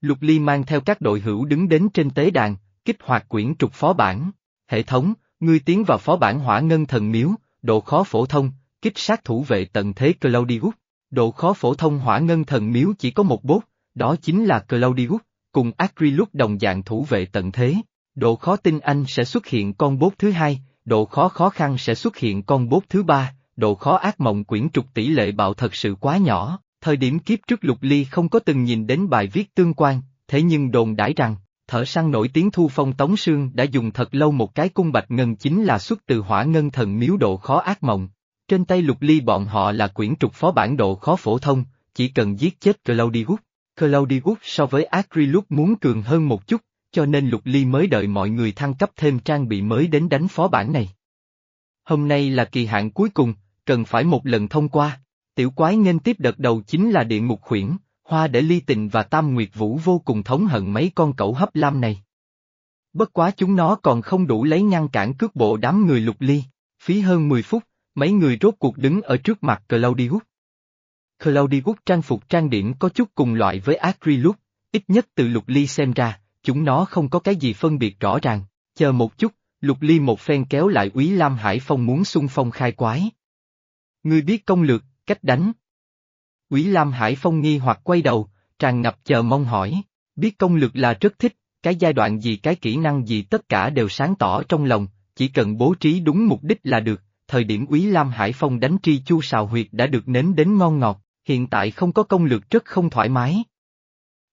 Lục Ly mang theo các đội hữu đứng đến trên tế đàn, kích hoạt quyển trục phó bản. Hệ thống, ngươi tiến vào phó bản hỏa ngân thần miếu, độ khó phổ thông, kích sát thủ vệ tận thế Claudius. Độ khó phổ thông hỏa ngân thần miếu chỉ có một bốt, đó chính là Claudius, cùng Acrylus đồng dạng thủ vệ tận thế. Độ khó tinh anh sẽ xuất hiện con bốt thứ hai, độ khó khó khăn sẽ xuất hiện con bốt thứ ba, độ khó ác mộng quyển trục tỷ lệ bạo thật sự quá nhỏ. Thời điểm kiếp trước Lục Ly không có từng nhìn đến bài viết tương quan, thế nhưng đồn đãi rằng, thở săn nổi tiếng Thu Phong Tống Sương đã dùng thật lâu một cái cung bạch ngân chính là xuất từ hỏa ngân thần miếu độ khó ác mộng. Trên tay Lục Ly bọn họ là quyển trục phó bản độ khó phổ thông, chỉ cần giết chết Claudius. Claudius so với Acrylus muốn cường hơn một chút, cho nên Lục Ly mới đợi mọi người thăng cấp thêm trang bị mới đến đánh phó bản này. Hôm nay là kỳ hạn cuối cùng, cần phải một lần thông qua. Tiểu quái nên tiếp đợt đầu chính là địa ngục khuyển, hoa để ly tình và tam nguyệt vũ vô cùng thống hận mấy con cẩu hấp lam này. Bất quá chúng nó còn không đủ lấy ngăn cản cước bộ đám người lục ly, phí hơn 10 phút, mấy người rốt cuộc đứng ở trước mặt Claudius. Claudius trang phục trang điểm có chút cùng loại với Acrilus, ít nhất từ lục ly xem ra, chúng nó không có cái gì phân biệt rõ ràng, chờ một chút, lục ly một phen kéo lại úy Lam Hải Phong muốn xung phong khai quái. Ngươi biết công lược, cách đánh. Quý Lam Hải Phong nghi hoặc quay đầu, tràn ngập chờ mong hỏi, biết công lực là rất thích, cái giai đoạn gì cái kỹ năng gì tất cả đều sáng tỏ trong lòng, chỉ cần bố trí đúng mục đích là được, thời điểm Quý Lam Hải Phong đánh tri chu sào huyệt đã được nếm đến ngon ngọt, hiện tại không có công lực rất không thoải mái.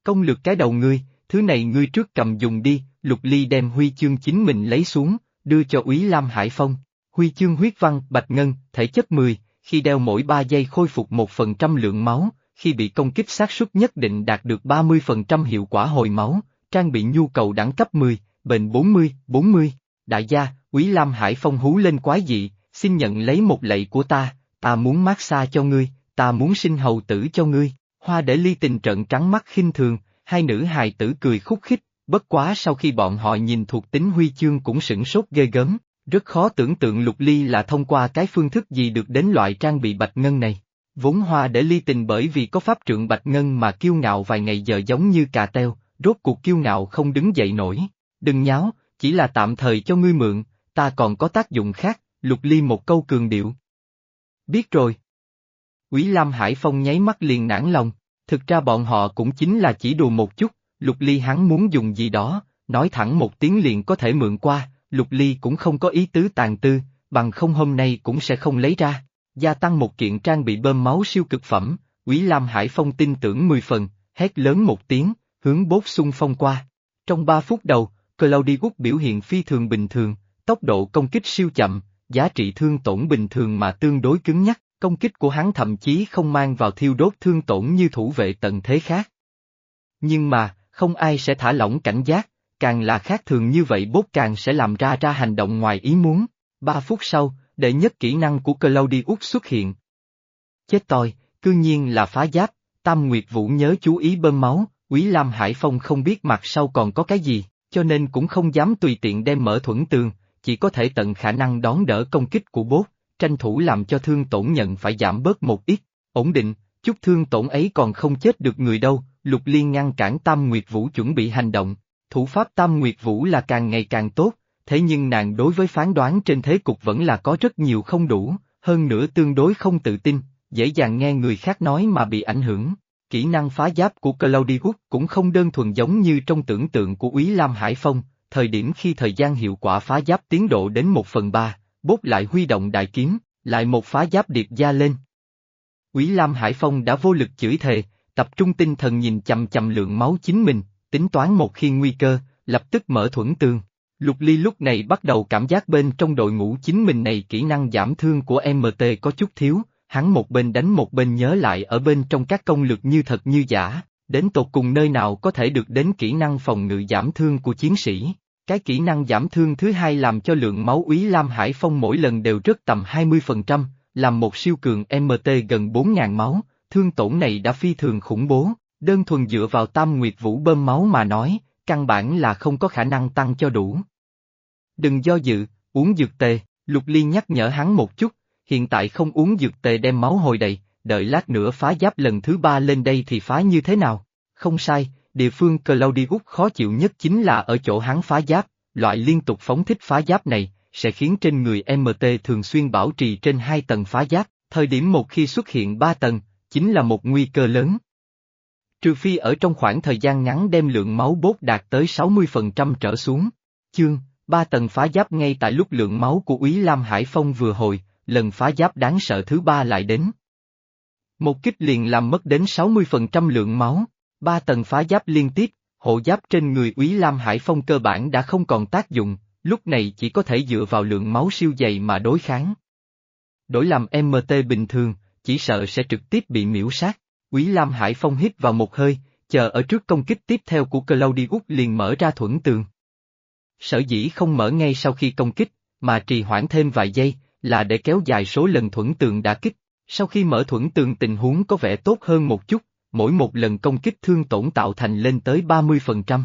Công lực cái đầu ngươi, thứ này ngươi trước cầm dùng đi, Lục Ly đem huy chương chính mình lấy xuống, đưa cho Úy Lam Hải Phong. Huy chương huyết văn, bạch ngân, thể chất 10, khi đeo mỗi 3 giây khôi phục 1% lượng máu, khi bị công kích xác suất nhất định đạt được 30% hiệu quả hồi máu, trang bị nhu cầu đẳng cấp 10, bền 40, 40. Đại gia, Quý Lam Hải Phong hú lên quái dị, xin nhận lấy một lạy của ta, ta muốn mát xa cho ngươi, ta muốn sinh hầu tử cho ngươi. Hoa để ly tình trận trắng mắt khinh thường, hai nữ hài tử cười khúc khích, bất quá sau khi bọn họ nhìn thuộc tính huy chương cũng sửng sốt ghê gớm, rất khó tưởng tượng lục ly là thông qua cái phương thức gì được đến loại trang bị bạch ngân này. Vốn hoa để ly tình bởi vì có pháp trượng bạch ngân mà kiêu ngạo vài ngày giờ giống như cà teo, rốt cuộc kiêu ngạo không đứng dậy nổi. Đừng nháo, chỉ là tạm thời cho ngươi mượn, ta còn có tác dụng khác, lục ly một câu cường điệu. Biết rồi. Quý Lam Hải Phong nháy mắt liền nản lòng, thực ra bọn họ cũng chính là chỉ đùa một chút, lục ly hắn muốn dùng gì đó, nói thẳng một tiếng liền có thể mượn qua, lục ly cũng không có ý tứ tàn tư, bằng không hôm nay cũng sẽ không lấy ra. Gia tăng một kiện trang bị bơm máu siêu cực phẩm, Quý Lam Hải Phong tin tưởng 10 phần, hét lớn một tiếng, hướng bốt xung phong qua. Trong 3 phút đầu, Claudius biểu hiện phi thường bình thường, tốc độ công kích siêu chậm, giá trị thương tổn bình thường mà tương đối cứng nhắc, công kích của hắn thậm chí không mang vào thiêu đốt thương tổn như thủ vệ tận thế khác. Nhưng mà, không ai sẽ thả lỏng cảnh giác, càng là khác thường như vậy bốt càng sẽ làm ra ra hành động ngoài ý muốn. Ba phút sau, đệ nhất kỹ năng của Claudius xuất hiện. Chết toi, cư nhiên là phá giáp, Tam Nguyệt Vũ nhớ chú ý bơm máu, Quý Lam Hải Phong không biết mặt sau còn có cái gì, cho nên cũng không dám tùy tiện đem mở thuẫn tường, chỉ có thể tận khả năng đón đỡ công kích của bốt, tranh thủ làm cho thương tổn nhận phải giảm bớt một ít, ổn định, chút thương tổn ấy còn không chết được người đâu, Lục Liên ngăn cản Tam Nguyệt Vũ chuẩn bị hành động, thủ pháp Tam Nguyệt Vũ là càng ngày càng tốt, thế nhưng nàng đối với phán đoán trên thế cục vẫn là có rất nhiều không đủ, hơn nữa tương đối không tự tin, dễ dàng nghe người khác nói mà bị ảnh hưởng. Kỹ năng phá giáp của Claudius cũng không đơn thuần giống như trong tưởng tượng của Úy Lam Hải Phong, thời điểm khi thời gian hiệu quả phá giáp tiến độ đến một phần ba, bốt lại huy động đại kiếm, lại một phá giáp điệp gia lên. Úy Lam Hải Phong đã vô lực chửi thề, tập trung tinh thần nhìn chầm chầm lượng máu chính mình, tính toán một khi nguy cơ, lập tức mở thuẫn tường. Lục Ly lúc này bắt đầu cảm giác bên trong đội ngũ chính mình này kỹ năng giảm thương của MT có chút thiếu, hắn một bên đánh một bên nhớ lại ở bên trong các công lực như thật như giả, đến tột cùng nơi nào có thể được đến kỹ năng phòng ngự giảm thương của chiến sĩ. Cái kỹ năng giảm thương thứ hai làm cho lượng máu úy Lam Hải Phong mỗi lần đều rất tầm 20%, làm một siêu cường MT gần 4.000 máu, thương tổn này đã phi thường khủng bố, đơn thuần dựa vào tam nguyệt vũ bơm máu mà nói, căn bản là không có khả năng tăng cho đủ. Đừng do dự, uống dược tề, Lục Ly nhắc nhở hắn một chút, hiện tại không uống dược tề đem máu hồi đầy, đợi lát nữa phá giáp lần thứ ba lên đây thì phá như thế nào? Không sai, địa phương Claudius khó chịu nhất chính là ở chỗ hắn phá giáp, loại liên tục phóng thích phá giáp này, sẽ khiến trên người MT thường xuyên bảo trì trên hai tầng phá giáp, thời điểm một khi xuất hiện ba tầng, chính là một nguy cơ lớn. Trừ phi ở trong khoảng thời gian ngắn đem lượng máu bốt đạt tới 60% trở xuống. Chương, ba tầng phá giáp ngay tại lúc lượng máu của Úy Lam Hải Phong vừa hồi, lần phá giáp đáng sợ thứ ba lại đến. Một kích liền làm mất đến 60% lượng máu, ba tầng phá giáp liên tiếp, hộ giáp trên người Úy Lam Hải Phong cơ bản đã không còn tác dụng, lúc này chỉ có thể dựa vào lượng máu siêu dày mà đối kháng. Đổi làm MT bình thường, chỉ sợ sẽ trực tiếp bị miễu sát. Úy Lam Hải Phong hít vào một hơi, chờ ở trước công kích tiếp theo của Claudius liền mở ra thuẫn tường. Sở dĩ không mở ngay sau khi công kích, mà trì hoãn thêm vài giây, là để kéo dài số lần thuẫn tường đã kích. Sau khi mở thuẫn tường tình huống có vẻ tốt hơn một chút, mỗi một lần công kích thương tổn tạo thành lên tới 30%.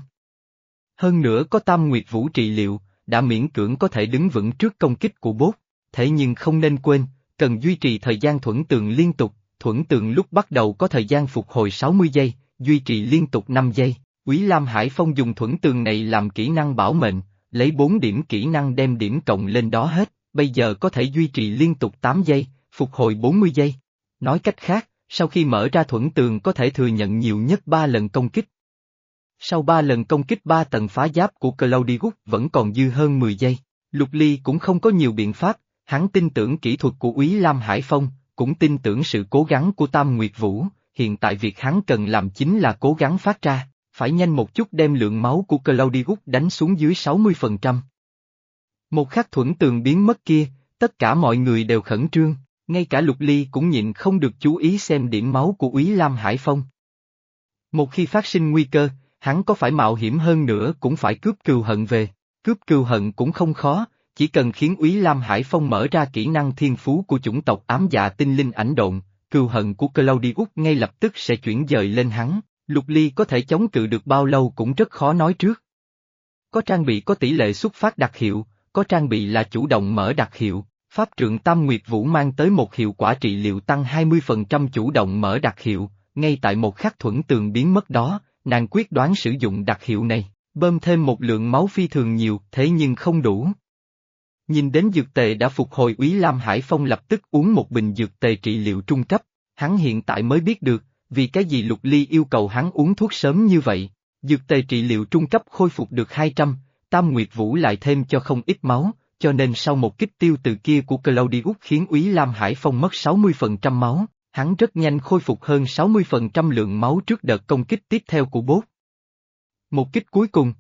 Hơn nữa có tam nguyệt vũ trị liệu, đã miễn cưỡng có thể đứng vững trước công kích của bốt, thế nhưng không nên quên, cần duy trì thời gian thuẫn tường liên tục, thuẫn tường lúc bắt đầu có thời gian phục hồi 60 giây, duy trì liên tục 5 giây. Quý Lam Hải Phong dùng thuẫn tường này làm kỹ năng bảo mệnh, lấy 4 điểm kỹ năng đem điểm cộng lên đó hết, bây giờ có thể duy trì liên tục 8 giây, phục hồi 40 giây. Nói cách khác, sau khi mở ra thuẫn tường có thể thừa nhận nhiều nhất 3 lần công kích. Sau 3 lần công kích 3 tầng phá giáp của Claudius vẫn còn dư hơn 10 giây, Lục Ly cũng không có nhiều biện pháp, hắn tin tưởng kỹ thuật của Úy Lam Hải Phong, cũng tin tưởng sự cố gắng của Tam Nguyệt Vũ, hiện tại việc hắn cần làm chính là cố gắng phát ra, phải nhanh một chút đem lượng máu của Claudius đánh xuống dưới 60%. Một khắc thuẫn tường biến mất kia, tất cả mọi người đều khẩn trương, Ngay cả Lục Ly cũng nhịn không được chú ý xem điểm máu của Úy Lam Hải Phong. Một khi phát sinh nguy cơ, hắn có phải mạo hiểm hơn nữa cũng phải cướp cừu hận về. Cướp cừu hận cũng không khó, chỉ cần khiến Úy Lam Hải Phong mở ra kỹ năng thiên phú của chủng tộc ám dạ tinh linh ảnh độn, cừu hận của Claudius ngay lập tức sẽ chuyển dời lên hắn, Lục Ly có thể chống cự được bao lâu cũng rất khó nói trước. Có trang bị có tỷ lệ xuất phát đặc hiệu, có trang bị là chủ động mở đặc hiệu, Pháp trượng Tam Nguyệt Vũ mang tới một hiệu quả trị liệu tăng 20% chủ động mở đặc hiệu, ngay tại một khắc thuẫn tường biến mất đó, nàng quyết đoán sử dụng đặc hiệu này, bơm thêm một lượng máu phi thường nhiều, thế nhưng không đủ. Nhìn đến dược tề đã phục hồi Úy Lam Hải Phong lập tức uống một bình dược tề trị liệu trung cấp, hắn hiện tại mới biết được, vì cái gì Lục Ly yêu cầu hắn uống thuốc sớm như vậy, dược tề trị liệu trung cấp khôi phục được 200, Tam Nguyệt Vũ lại thêm cho không ít máu, cho nên sau một kích tiêu từ kia của Claudius khiến Úy Lam Hải Phong mất 60% máu, hắn rất nhanh khôi phục hơn 60% lượng máu trước đợt công kích tiếp theo của bốt. Một kích cuối cùng.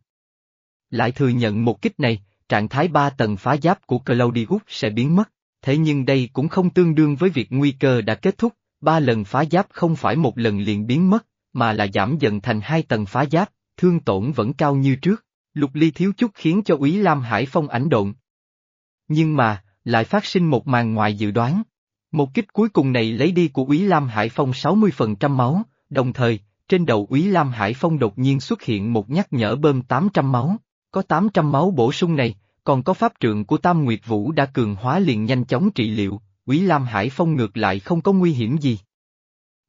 Lại thừa nhận một kích này, trạng thái ba tầng phá giáp của Claudius sẽ biến mất, thế nhưng đây cũng không tương đương với việc nguy cơ đã kết thúc, ba lần phá giáp không phải một lần liền biến mất, mà là giảm dần thành hai tầng phá giáp, thương tổn vẫn cao như trước. Lục Ly thiếu chút khiến cho Úy Lam Hải Phong ảnh độn. Nhưng mà, lại phát sinh một màn ngoài dự đoán. Một kích cuối cùng này lấy đi của Úy Lam Hải Phong 60% máu, đồng thời, trên đầu Úy Lam Hải Phong đột nhiên xuất hiện một nhắc nhở bơm 800 máu. Có 800 máu bổ sung này, còn có pháp trượng của Tam Nguyệt Vũ đã cường hóa liền nhanh chóng trị liệu, quý Lam Hải Phong ngược lại không có nguy hiểm gì.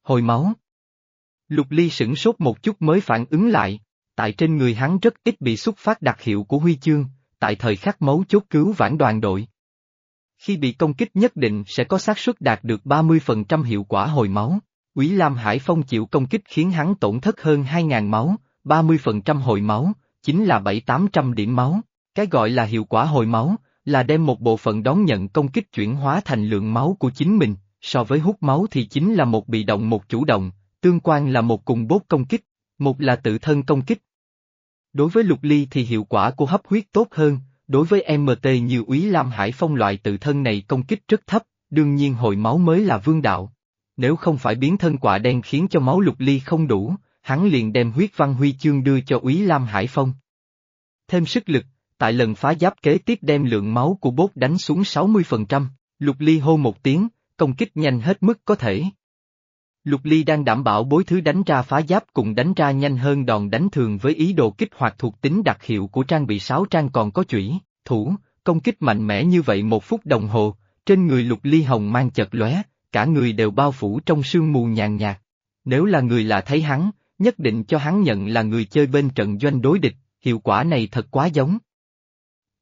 Hồi máu. Lục Ly sửng sốt một chút mới phản ứng lại, tại trên người hắn rất ít bị xuất phát đặc hiệu của huy chương, tại thời khắc máu chốt cứu vãn đoàn đội. Khi bị công kích nhất định sẽ có xác suất đạt được 30% hiệu quả hồi máu. quý Lam Hải Phong chịu công kích khiến hắn tổn thất hơn 2.000 máu, 30% hồi máu, chính là 7-800 điểm máu. Cái gọi là hiệu quả hồi máu, là đem một bộ phận đón nhận công kích chuyển hóa thành lượng máu của chính mình, so với hút máu thì chính là một bị động một chủ động, tương quan là một cùng bốt công kích, một là tự thân công kích. Đối với lục ly thì hiệu quả của hấp huyết tốt hơn, đối với MT như úy Lam Hải Phong loại tự thân này công kích rất thấp, đương nhiên hồi máu mới là vương đạo. Nếu không phải biến thân quả đen khiến cho máu lục ly không đủ, hắn liền đem huyết văn huy chương đưa cho úy Lam Hải Phong. Thêm sức lực, tại lần phá giáp kế tiếp đem lượng máu của bốt đánh xuống 60%, lục ly hô một tiếng, công kích nhanh hết mức có thể. Lục ly đang đảm bảo bối thứ đánh ra phá giáp cùng đánh ra nhanh hơn đòn đánh thường với ý đồ kích hoạt thuộc tính đặc hiệu của trang bị sáu trang còn có chủy, thủ, công kích mạnh mẽ như vậy một phút đồng hồ, trên người lục ly hồng mang chật lóe, cả người đều bao phủ trong sương mù nhàn nhạt. Nếu là người lạ thấy hắn, nhất định cho hắn nhận là người chơi bên trận doanh đối địch, hiệu quả này thật quá giống.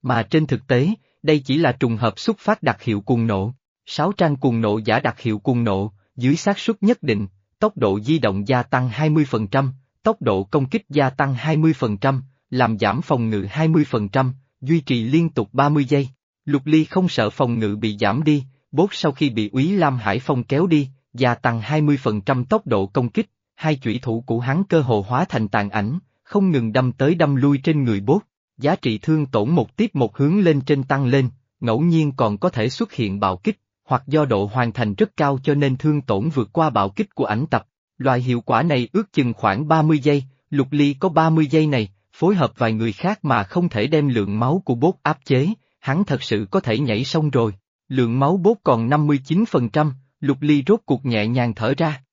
Mà trên thực tế, đây chỉ là trùng hợp xuất phát đặc hiệu cuồng nộ. Sáu trang cuồng nộ giả đặc hiệu cuồng nộ, dưới xác suất nhất định, tốc độ di động gia tăng 20%, tốc độ công kích gia tăng 20%, làm giảm phòng ngự 20%, duy trì liên tục 30 giây. Lục Ly không sợ phòng ngự bị giảm đi, bốt sau khi bị Úy Lam Hải Phong kéo đi, gia tăng 20% tốc độ công kích, hai chủy thủ của hắn cơ hồ hóa thành tàn ảnh, không ngừng đâm tới đâm lui trên người bốt giá trị thương tổn một tiếp một hướng lên trên tăng lên, ngẫu nhiên còn có thể xuất hiện bạo kích, hoặc do độ hoàn thành rất cao cho nên thương tổn vượt qua bạo kích của ảnh tập. Loại hiệu quả này ước chừng khoảng 30 giây, lục ly có 30 giây này, phối hợp vài người khác mà không thể đem lượng máu của bốt áp chế, hắn thật sự có thể nhảy xong rồi. Lượng máu bốt còn 59%, lục ly rốt cuộc nhẹ nhàng thở ra.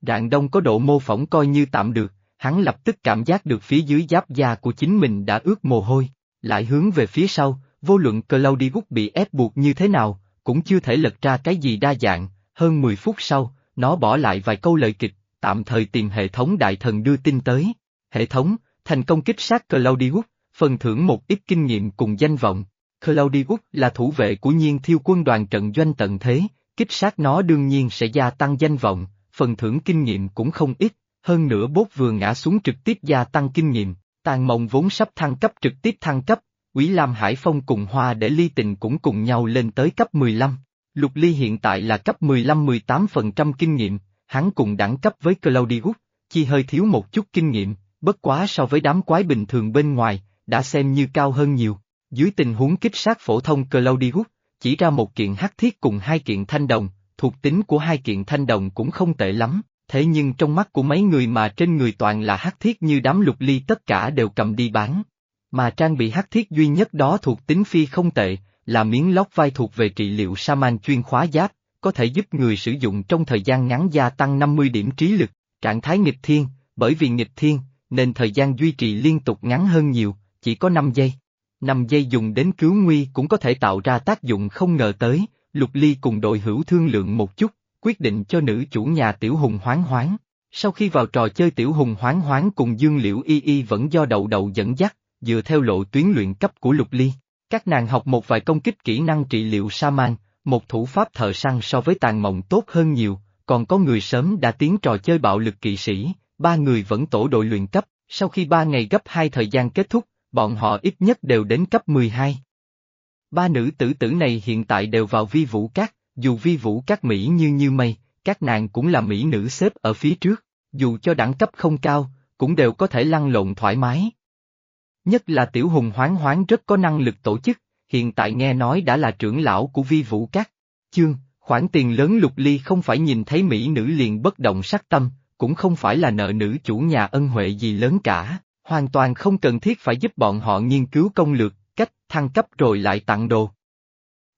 Rạng đông có độ mô phỏng coi như tạm được, hắn lập tức cảm giác được phía dưới giáp da của chính mình đã ướt mồ hôi, lại hướng về phía sau, vô luận Claudius bị ép buộc như thế nào, cũng chưa thể lật ra cái gì đa dạng, hơn 10 phút sau, nó bỏ lại vài câu lời kịch, tạm thời tìm hệ thống đại thần đưa tin tới. Hệ thống, thành công kích sát Claudius, phần thưởng một ít kinh nghiệm cùng danh vọng. Claudius là thủ vệ của nhiên thiêu quân đoàn trận doanh tận thế, kích sát nó đương nhiên sẽ gia tăng danh vọng, phần thưởng kinh nghiệm cũng không ít, hơn nữa bốt vừa ngã xuống trực tiếp gia tăng kinh nghiệm, tàn mộng vốn sắp thăng cấp trực tiếp thăng cấp, Quý Lam Hải Phong cùng Hoa để ly tình cũng cùng nhau lên tới cấp 15. Lục Ly hiện tại là cấp 15-18% kinh nghiệm, hắn cùng đẳng cấp với Claudius, chỉ hơi thiếu một chút kinh nghiệm, bất quá so với đám quái bình thường bên ngoài, đã xem như cao hơn nhiều. Dưới tình huống kích sát phổ thông Claudius, chỉ ra một kiện hắc thiết cùng hai kiện thanh đồng, thuộc tính của hai kiện thanh đồng cũng không tệ lắm, thế nhưng trong mắt của mấy người mà trên người toàn là hắc thiết như đám lục ly tất cả đều cầm đi bán. Mà trang bị hắc thiết duy nhất đó thuộc tính phi không tệ, là miếng lót vai thuộc về trị liệu Saman chuyên khóa giáp, có thể giúp người sử dụng trong thời gian ngắn gia tăng 50 điểm trí lực, trạng thái nghịch thiên, bởi vì nghịch thiên, nên thời gian duy trì liên tục ngắn hơn nhiều, chỉ có 5 giây. 5 giây dùng đến cứu nguy cũng có thể tạo ra tác dụng không ngờ tới, Lục Ly cùng đội hữu thương lượng một chút, quyết định cho nữ chủ nhà Tiểu Hùng hoáng hoáng. Sau khi vào trò chơi Tiểu Hùng hoáng hoáng cùng Dương Liễu Y Y vẫn do đậu đậu dẫn dắt, dựa theo lộ tuyến luyện cấp của Lục Ly. Các nàng học một vài công kích kỹ năng trị liệu sa man, một thủ pháp thợ săn so với tàn mộng tốt hơn nhiều, còn có người sớm đã tiến trò chơi bạo lực kỵ sĩ, ba người vẫn tổ đội luyện cấp, sau khi ba ngày gấp hai thời gian kết thúc, bọn họ ít nhất đều đến cấp 12. Ba nữ tử tử này hiện tại đều vào vi vũ các, dù vi vũ các Mỹ như như mây, các nàng cũng là Mỹ nữ xếp ở phía trước, dù cho đẳng cấp không cao, cũng đều có thể lăn lộn thoải mái. Nhất là tiểu hùng hoáng hoáng rất có năng lực tổ chức, hiện tại nghe nói đã là trưởng lão của vi vũ các. Chương, khoản tiền lớn lục ly không phải nhìn thấy Mỹ nữ liền bất động sắc tâm, cũng không phải là nợ nữ chủ nhà ân huệ gì lớn cả, hoàn toàn không cần thiết phải giúp bọn họ nghiên cứu công lược, cách thăng cấp rồi lại tặng đồ.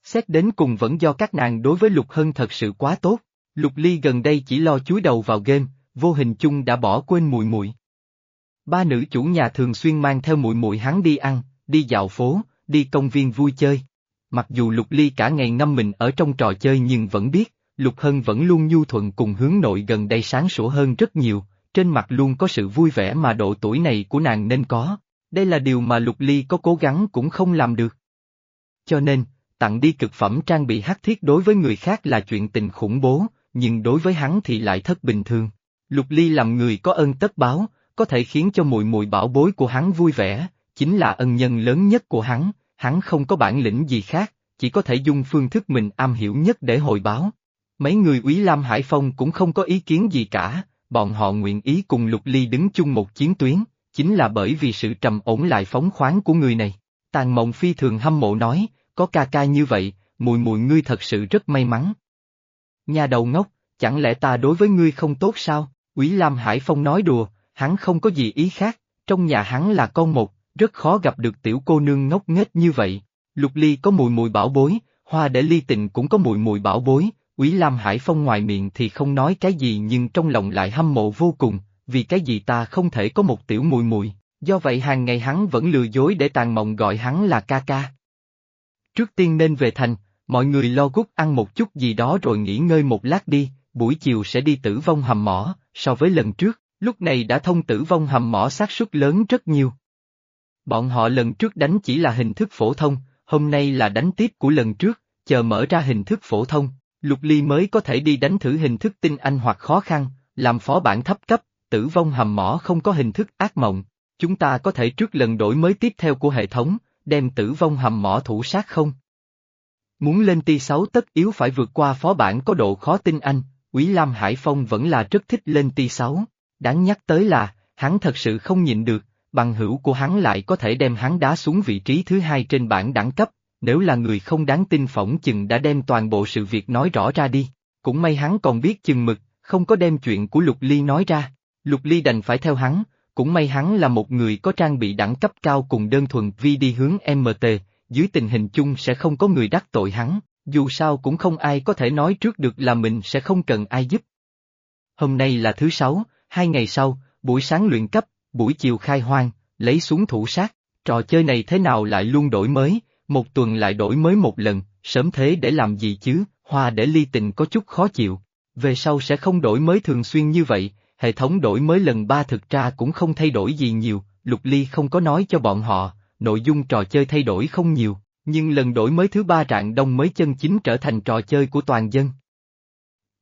Xét đến cùng vẫn do các nàng đối với Lục Hân thật sự quá tốt, Lục Ly gần đây chỉ lo chúi đầu vào game, vô hình chung đã bỏ quên mùi mùi. Ba nữ chủ nhà thường xuyên mang theo mùi mùi hắn đi ăn, đi dạo phố, đi công viên vui chơi. Mặc dù Lục Ly cả ngày ngâm mình ở trong trò chơi nhưng vẫn biết, Lục Hân vẫn luôn nhu thuận cùng hướng nội gần đây sáng sủa hơn rất nhiều, trên mặt luôn có sự vui vẻ mà độ tuổi này của nàng nên có. Đây là điều mà Lục Ly có cố gắng cũng không làm được. Cho nên, tặng đi cực phẩm trang bị hắc thiết đối với người khác là chuyện tình khủng bố, nhưng đối với hắn thì lại thất bình thường. Lục Ly làm người có ơn tất báo, có thể khiến cho mùi mùi bảo bối của hắn vui vẻ, chính là ân nhân lớn nhất của hắn, hắn không có bản lĩnh gì khác, chỉ có thể dùng phương thức mình am hiểu nhất để hồi báo. Mấy người úy Lam Hải Phong cũng không có ý kiến gì cả, bọn họ nguyện ý cùng Lục Ly đứng chung một chiến tuyến, chính là bởi vì sự trầm ổn lại phóng khoáng của người này. Tàn mộng phi thường hâm mộ nói, có ca ca như vậy, mùi mùi ngươi thật sự rất may mắn. Nhà đầu ngốc, chẳng lẽ ta đối với ngươi không tốt sao? Quý Lam Hải Phong nói đùa, hắn không có gì ý khác, trong nhà hắn là con một, rất khó gặp được tiểu cô nương ngốc nghếch như vậy. Lục Ly có mùi mùi bảo bối, hoa để ly tình cũng có mùi mùi bảo bối, Quý Lam Hải Phong ngoài miệng thì không nói cái gì nhưng trong lòng lại hâm mộ vô cùng, vì cái gì ta không thể có một tiểu mùi mùi, do vậy hàng ngày hắn vẫn lừa dối để tàn mộng gọi hắn là ca ca. Trước tiên nên về thành, mọi người lo gút ăn một chút gì đó rồi nghỉ ngơi một lát đi, buổi chiều sẽ đi tử vong hầm mỏ, so với lần trước, lúc này đã thông tử vong hầm mỏ xác suất lớn rất nhiều. Bọn họ lần trước đánh chỉ là hình thức phổ thông, hôm nay là đánh tiếp của lần trước, chờ mở ra hình thức phổ thông, Lục Ly mới có thể đi đánh thử hình thức tinh anh hoặc khó khăn, làm phó bản thấp cấp, tử vong hầm mỏ không có hình thức ác mộng. Chúng ta có thể trước lần đổi mới tiếp theo của hệ thống, đem tử vong hầm mỏ thủ sát không? Muốn lên ti 6 tất yếu phải vượt qua phó bản có độ khó tinh anh, Quý Lam Hải Phong vẫn là rất thích lên ti 6. Đáng nhắc tới là, hắn thật sự không nhịn được, bằng hữu của hắn lại có thể đem hắn đá xuống vị trí thứ hai trên bảng đẳng cấp, nếu là người không đáng tin phỏng chừng đã đem toàn bộ sự việc nói rõ ra đi. Cũng may hắn còn biết chừng mực, không có đem chuyện của Lục Ly nói ra. Lục Ly đành phải theo hắn, cũng may hắn là một người có trang bị đẳng cấp cao cùng đơn thuần vi đi hướng MT, dưới tình hình chung sẽ không có người đắc tội hắn, dù sao cũng không ai có thể nói trước được là mình sẽ không cần ai giúp. Hôm nay là thứ sáu, hai ngày sau, buổi sáng luyện cấp, buổi chiều khai hoang, lấy xuống thủ sát, trò chơi này thế nào lại luôn đổi mới, một tuần lại đổi mới một lần, sớm thế để làm gì chứ, hoa để ly tình có chút khó chịu. Về sau sẽ không đổi mới thường xuyên như vậy, hệ thống đổi mới lần ba thực ra cũng không thay đổi gì nhiều, Lục Ly không có nói cho bọn họ, nội dung trò chơi thay đổi không nhiều, nhưng lần đổi mới thứ ba rạng đông mới chân chính trở thành trò chơi của toàn dân.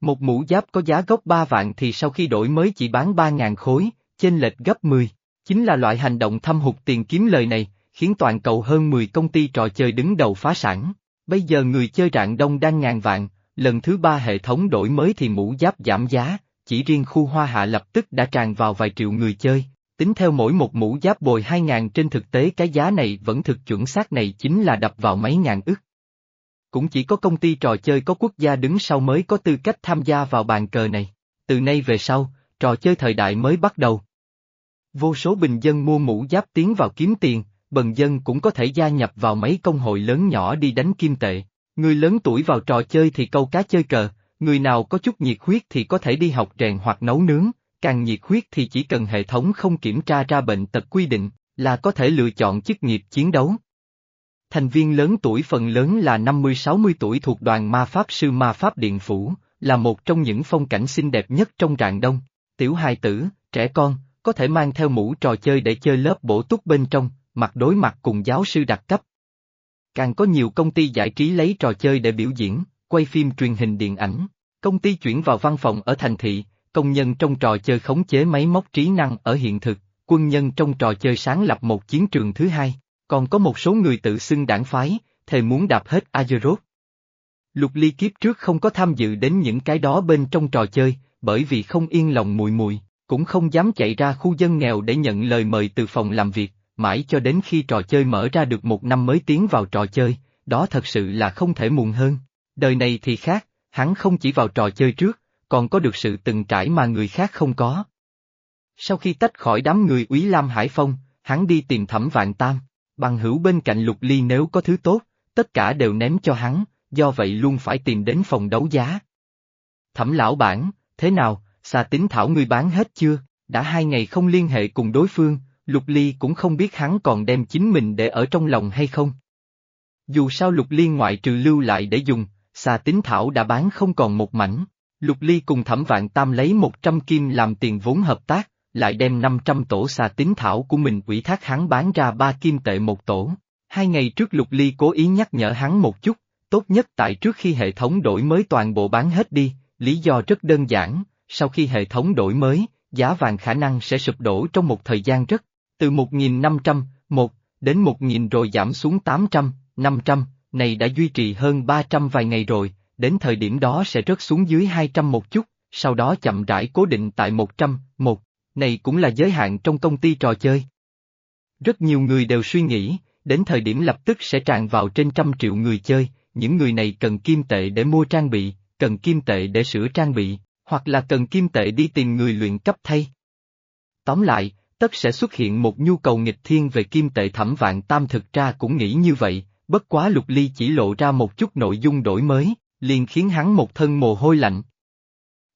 Một mũ giáp có giá gốc 3 vạn thì sau khi đổi mới chỉ bán 3.000 khối, chênh lệch gấp 10. Chính là loại hành động thâm hụt tiền kiếm lời này, khiến toàn cầu hơn 10 công ty trò chơi đứng đầu phá sản. Bây giờ người chơi rạng đông đang ngàn vạn, lần thứ ba hệ thống đổi mới thì mũ giáp giảm giá, chỉ riêng khu hoa hạ lập tức đã tràn vào vài triệu người chơi. Tính theo mỗi một mũ giáp bồi 2.000 trên thực tế cái giá này vẫn thực chuẩn xác này chính là đập vào mấy ngàn ức. cũng chỉ có công ty trò chơi có quốc gia đứng sau mới có tư cách tham gia vào bàn cờ này. Từ nay về sau, trò chơi thời đại mới bắt đầu. Vô số bình dân mua mũ giáp tiến vào kiếm tiền, bần dân cũng có thể gia nhập vào mấy công hội lớn nhỏ đi đánh kim tệ. Người lớn tuổi vào trò chơi thì câu cá chơi cờ, người nào có chút nhiệt huyết thì có thể đi học rèn hoặc nấu nướng, càng nhiệt huyết thì chỉ cần hệ thống không kiểm tra ra bệnh tật quy định, là có thể lựa chọn chức nghiệp chiến đấu. Thành viên lớn tuổi phần lớn là 50-60 tuổi thuộc đoàn ma pháp sư ma pháp điện phủ, là một trong những phong cảnh xinh đẹp nhất trong rạng đông. Tiểu hài tử, trẻ con, có thể mang theo mũ trò chơi để chơi lớp bổ túc bên trong, mặt đối mặt cùng giáo sư đặc cấp. Càng có nhiều công ty giải trí lấy trò chơi để biểu diễn, quay phim truyền hình điện ảnh. Công ty chuyển vào văn phòng ở thành thị, công nhân trong trò chơi khống chế máy móc trí năng ở hiện thực, quân nhân trong trò chơi sáng lập một chiến trường thứ hai, còn có một số người tự xưng đảng phái, thề muốn đạp hết Azeroth. Lục ly kiếp trước không có tham dự đến những cái đó bên trong trò chơi, bởi vì không yên lòng mùi mùi, cũng không dám chạy ra khu dân nghèo để nhận lời mời từ phòng làm việc, mãi cho đến khi trò chơi mở ra được một năm mới tiến vào trò chơi, đó thật sự là không thể muộn hơn. Đời này thì khác, hắn không chỉ vào trò chơi trước, còn có được sự từng trải mà người khác không có. Sau khi tách khỏi đám người úy Lam Hải Phong, hắn đi tìm thẩm vạn tam, bằng hữu bên cạnh lục ly nếu có thứ tốt, tất cả đều ném cho hắn, do vậy luôn phải tìm đến phòng đấu giá. Thẩm lão bản, thế nào, xà tính thảo ngươi bán hết chưa, đã hai ngày không liên hệ cùng đối phương, lục ly cũng không biết hắn còn đem chính mình để ở trong lòng hay không. Dù sao lục ly ngoại trừ lưu lại để dùng, xà tính thảo đã bán không còn một mảnh. Lục Ly cùng Thẩm Vạn Tam lấy 100 kim làm tiền vốn hợp tác, lại đem 500 tổ xà tính thảo của mình ủy thác hắn bán ra 3 kim tệ một tổ. Hai ngày trước Lục Ly cố ý nhắc nhở hắn một chút, tốt nhất tại trước khi hệ thống đổi mới toàn bộ bán hết đi, lý do rất đơn giản, sau khi hệ thống đổi mới, giá vàng khả năng sẽ sụp đổ trong một thời gian rất, từ 1.500, 1, đến 1.000 rồi giảm xuống 800, 500, này đã duy trì hơn 300 vài ngày rồi, đến thời điểm đó sẽ rớt xuống dưới 200 một chút, sau đó chậm rãi cố định tại 100, một, này cũng là giới hạn trong công ty trò chơi. Rất nhiều người đều suy nghĩ, đến thời điểm lập tức sẽ tràn vào trên trăm triệu người chơi, những người này cần kim tệ để mua trang bị, cần kim tệ để sửa trang bị, hoặc là cần kim tệ đi tìm người luyện cấp thay. Tóm lại, tất sẽ xuất hiện một nhu cầu nghịch thiên về kim tệ thẩm vạn tam thực ra cũng nghĩ như vậy, bất quá lục ly chỉ lộ ra một chút nội dung đổi mới, liền khiến hắn một thân mồ hôi lạnh.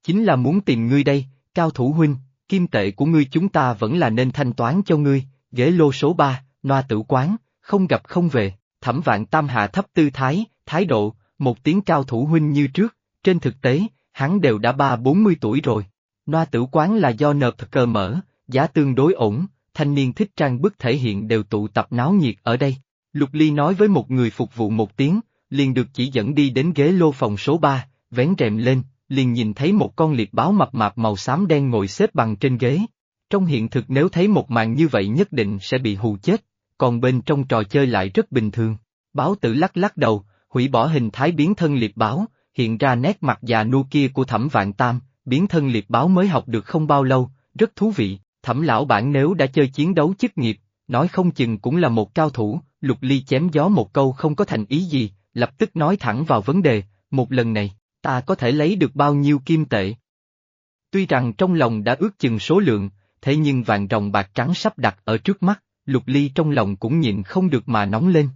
Chính là muốn tìm ngươi đây, cao thủ huynh, kim tệ của ngươi chúng ta vẫn là nên thanh toán cho ngươi, ghế lô số 3, noa tử quán, không gặp không về, thẩm vạn tam hạ thấp tư thái, thái độ, một tiếng cao thủ huynh như trước, trên thực tế, hắn đều đã ba bốn mươi tuổi rồi. Noa tử quán là do nợp cờ mở, giá tương đối ổn, thanh niên thích trang bức thể hiện đều tụ tập náo nhiệt ở đây. Lục Ly nói với một người phục vụ một tiếng, liền được chỉ dẫn đi đến ghế lô phòng số 3, vén rèm lên, liền nhìn thấy một con liệt báo mập mạp màu xám đen ngồi xếp bằng trên ghế. Trong hiện thực nếu thấy một màn như vậy nhất định sẽ bị hù chết, còn bên trong trò chơi lại rất bình thường. Báo tử lắc lắc đầu, hủy bỏ hình thái biến thân liệt báo, hiện ra nét mặt già nua kia của thẩm vạn tam, biến thân liệt báo mới học được không bao lâu, rất thú vị, thẩm lão bản nếu đã chơi chiến đấu chức nghiệp, nói không chừng cũng là một cao thủ, lục ly chém gió một câu không có thành ý gì, lập tức nói thẳng vào vấn đề, một lần này, ta có thể lấy được bao nhiêu kim tệ? Tuy rằng trong lòng đã ước chừng số lượng, thế nhưng vàng rồng bạc trắng sắp đặt ở trước mắt, lục ly trong lòng cũng nhịn không được mà nóng lên.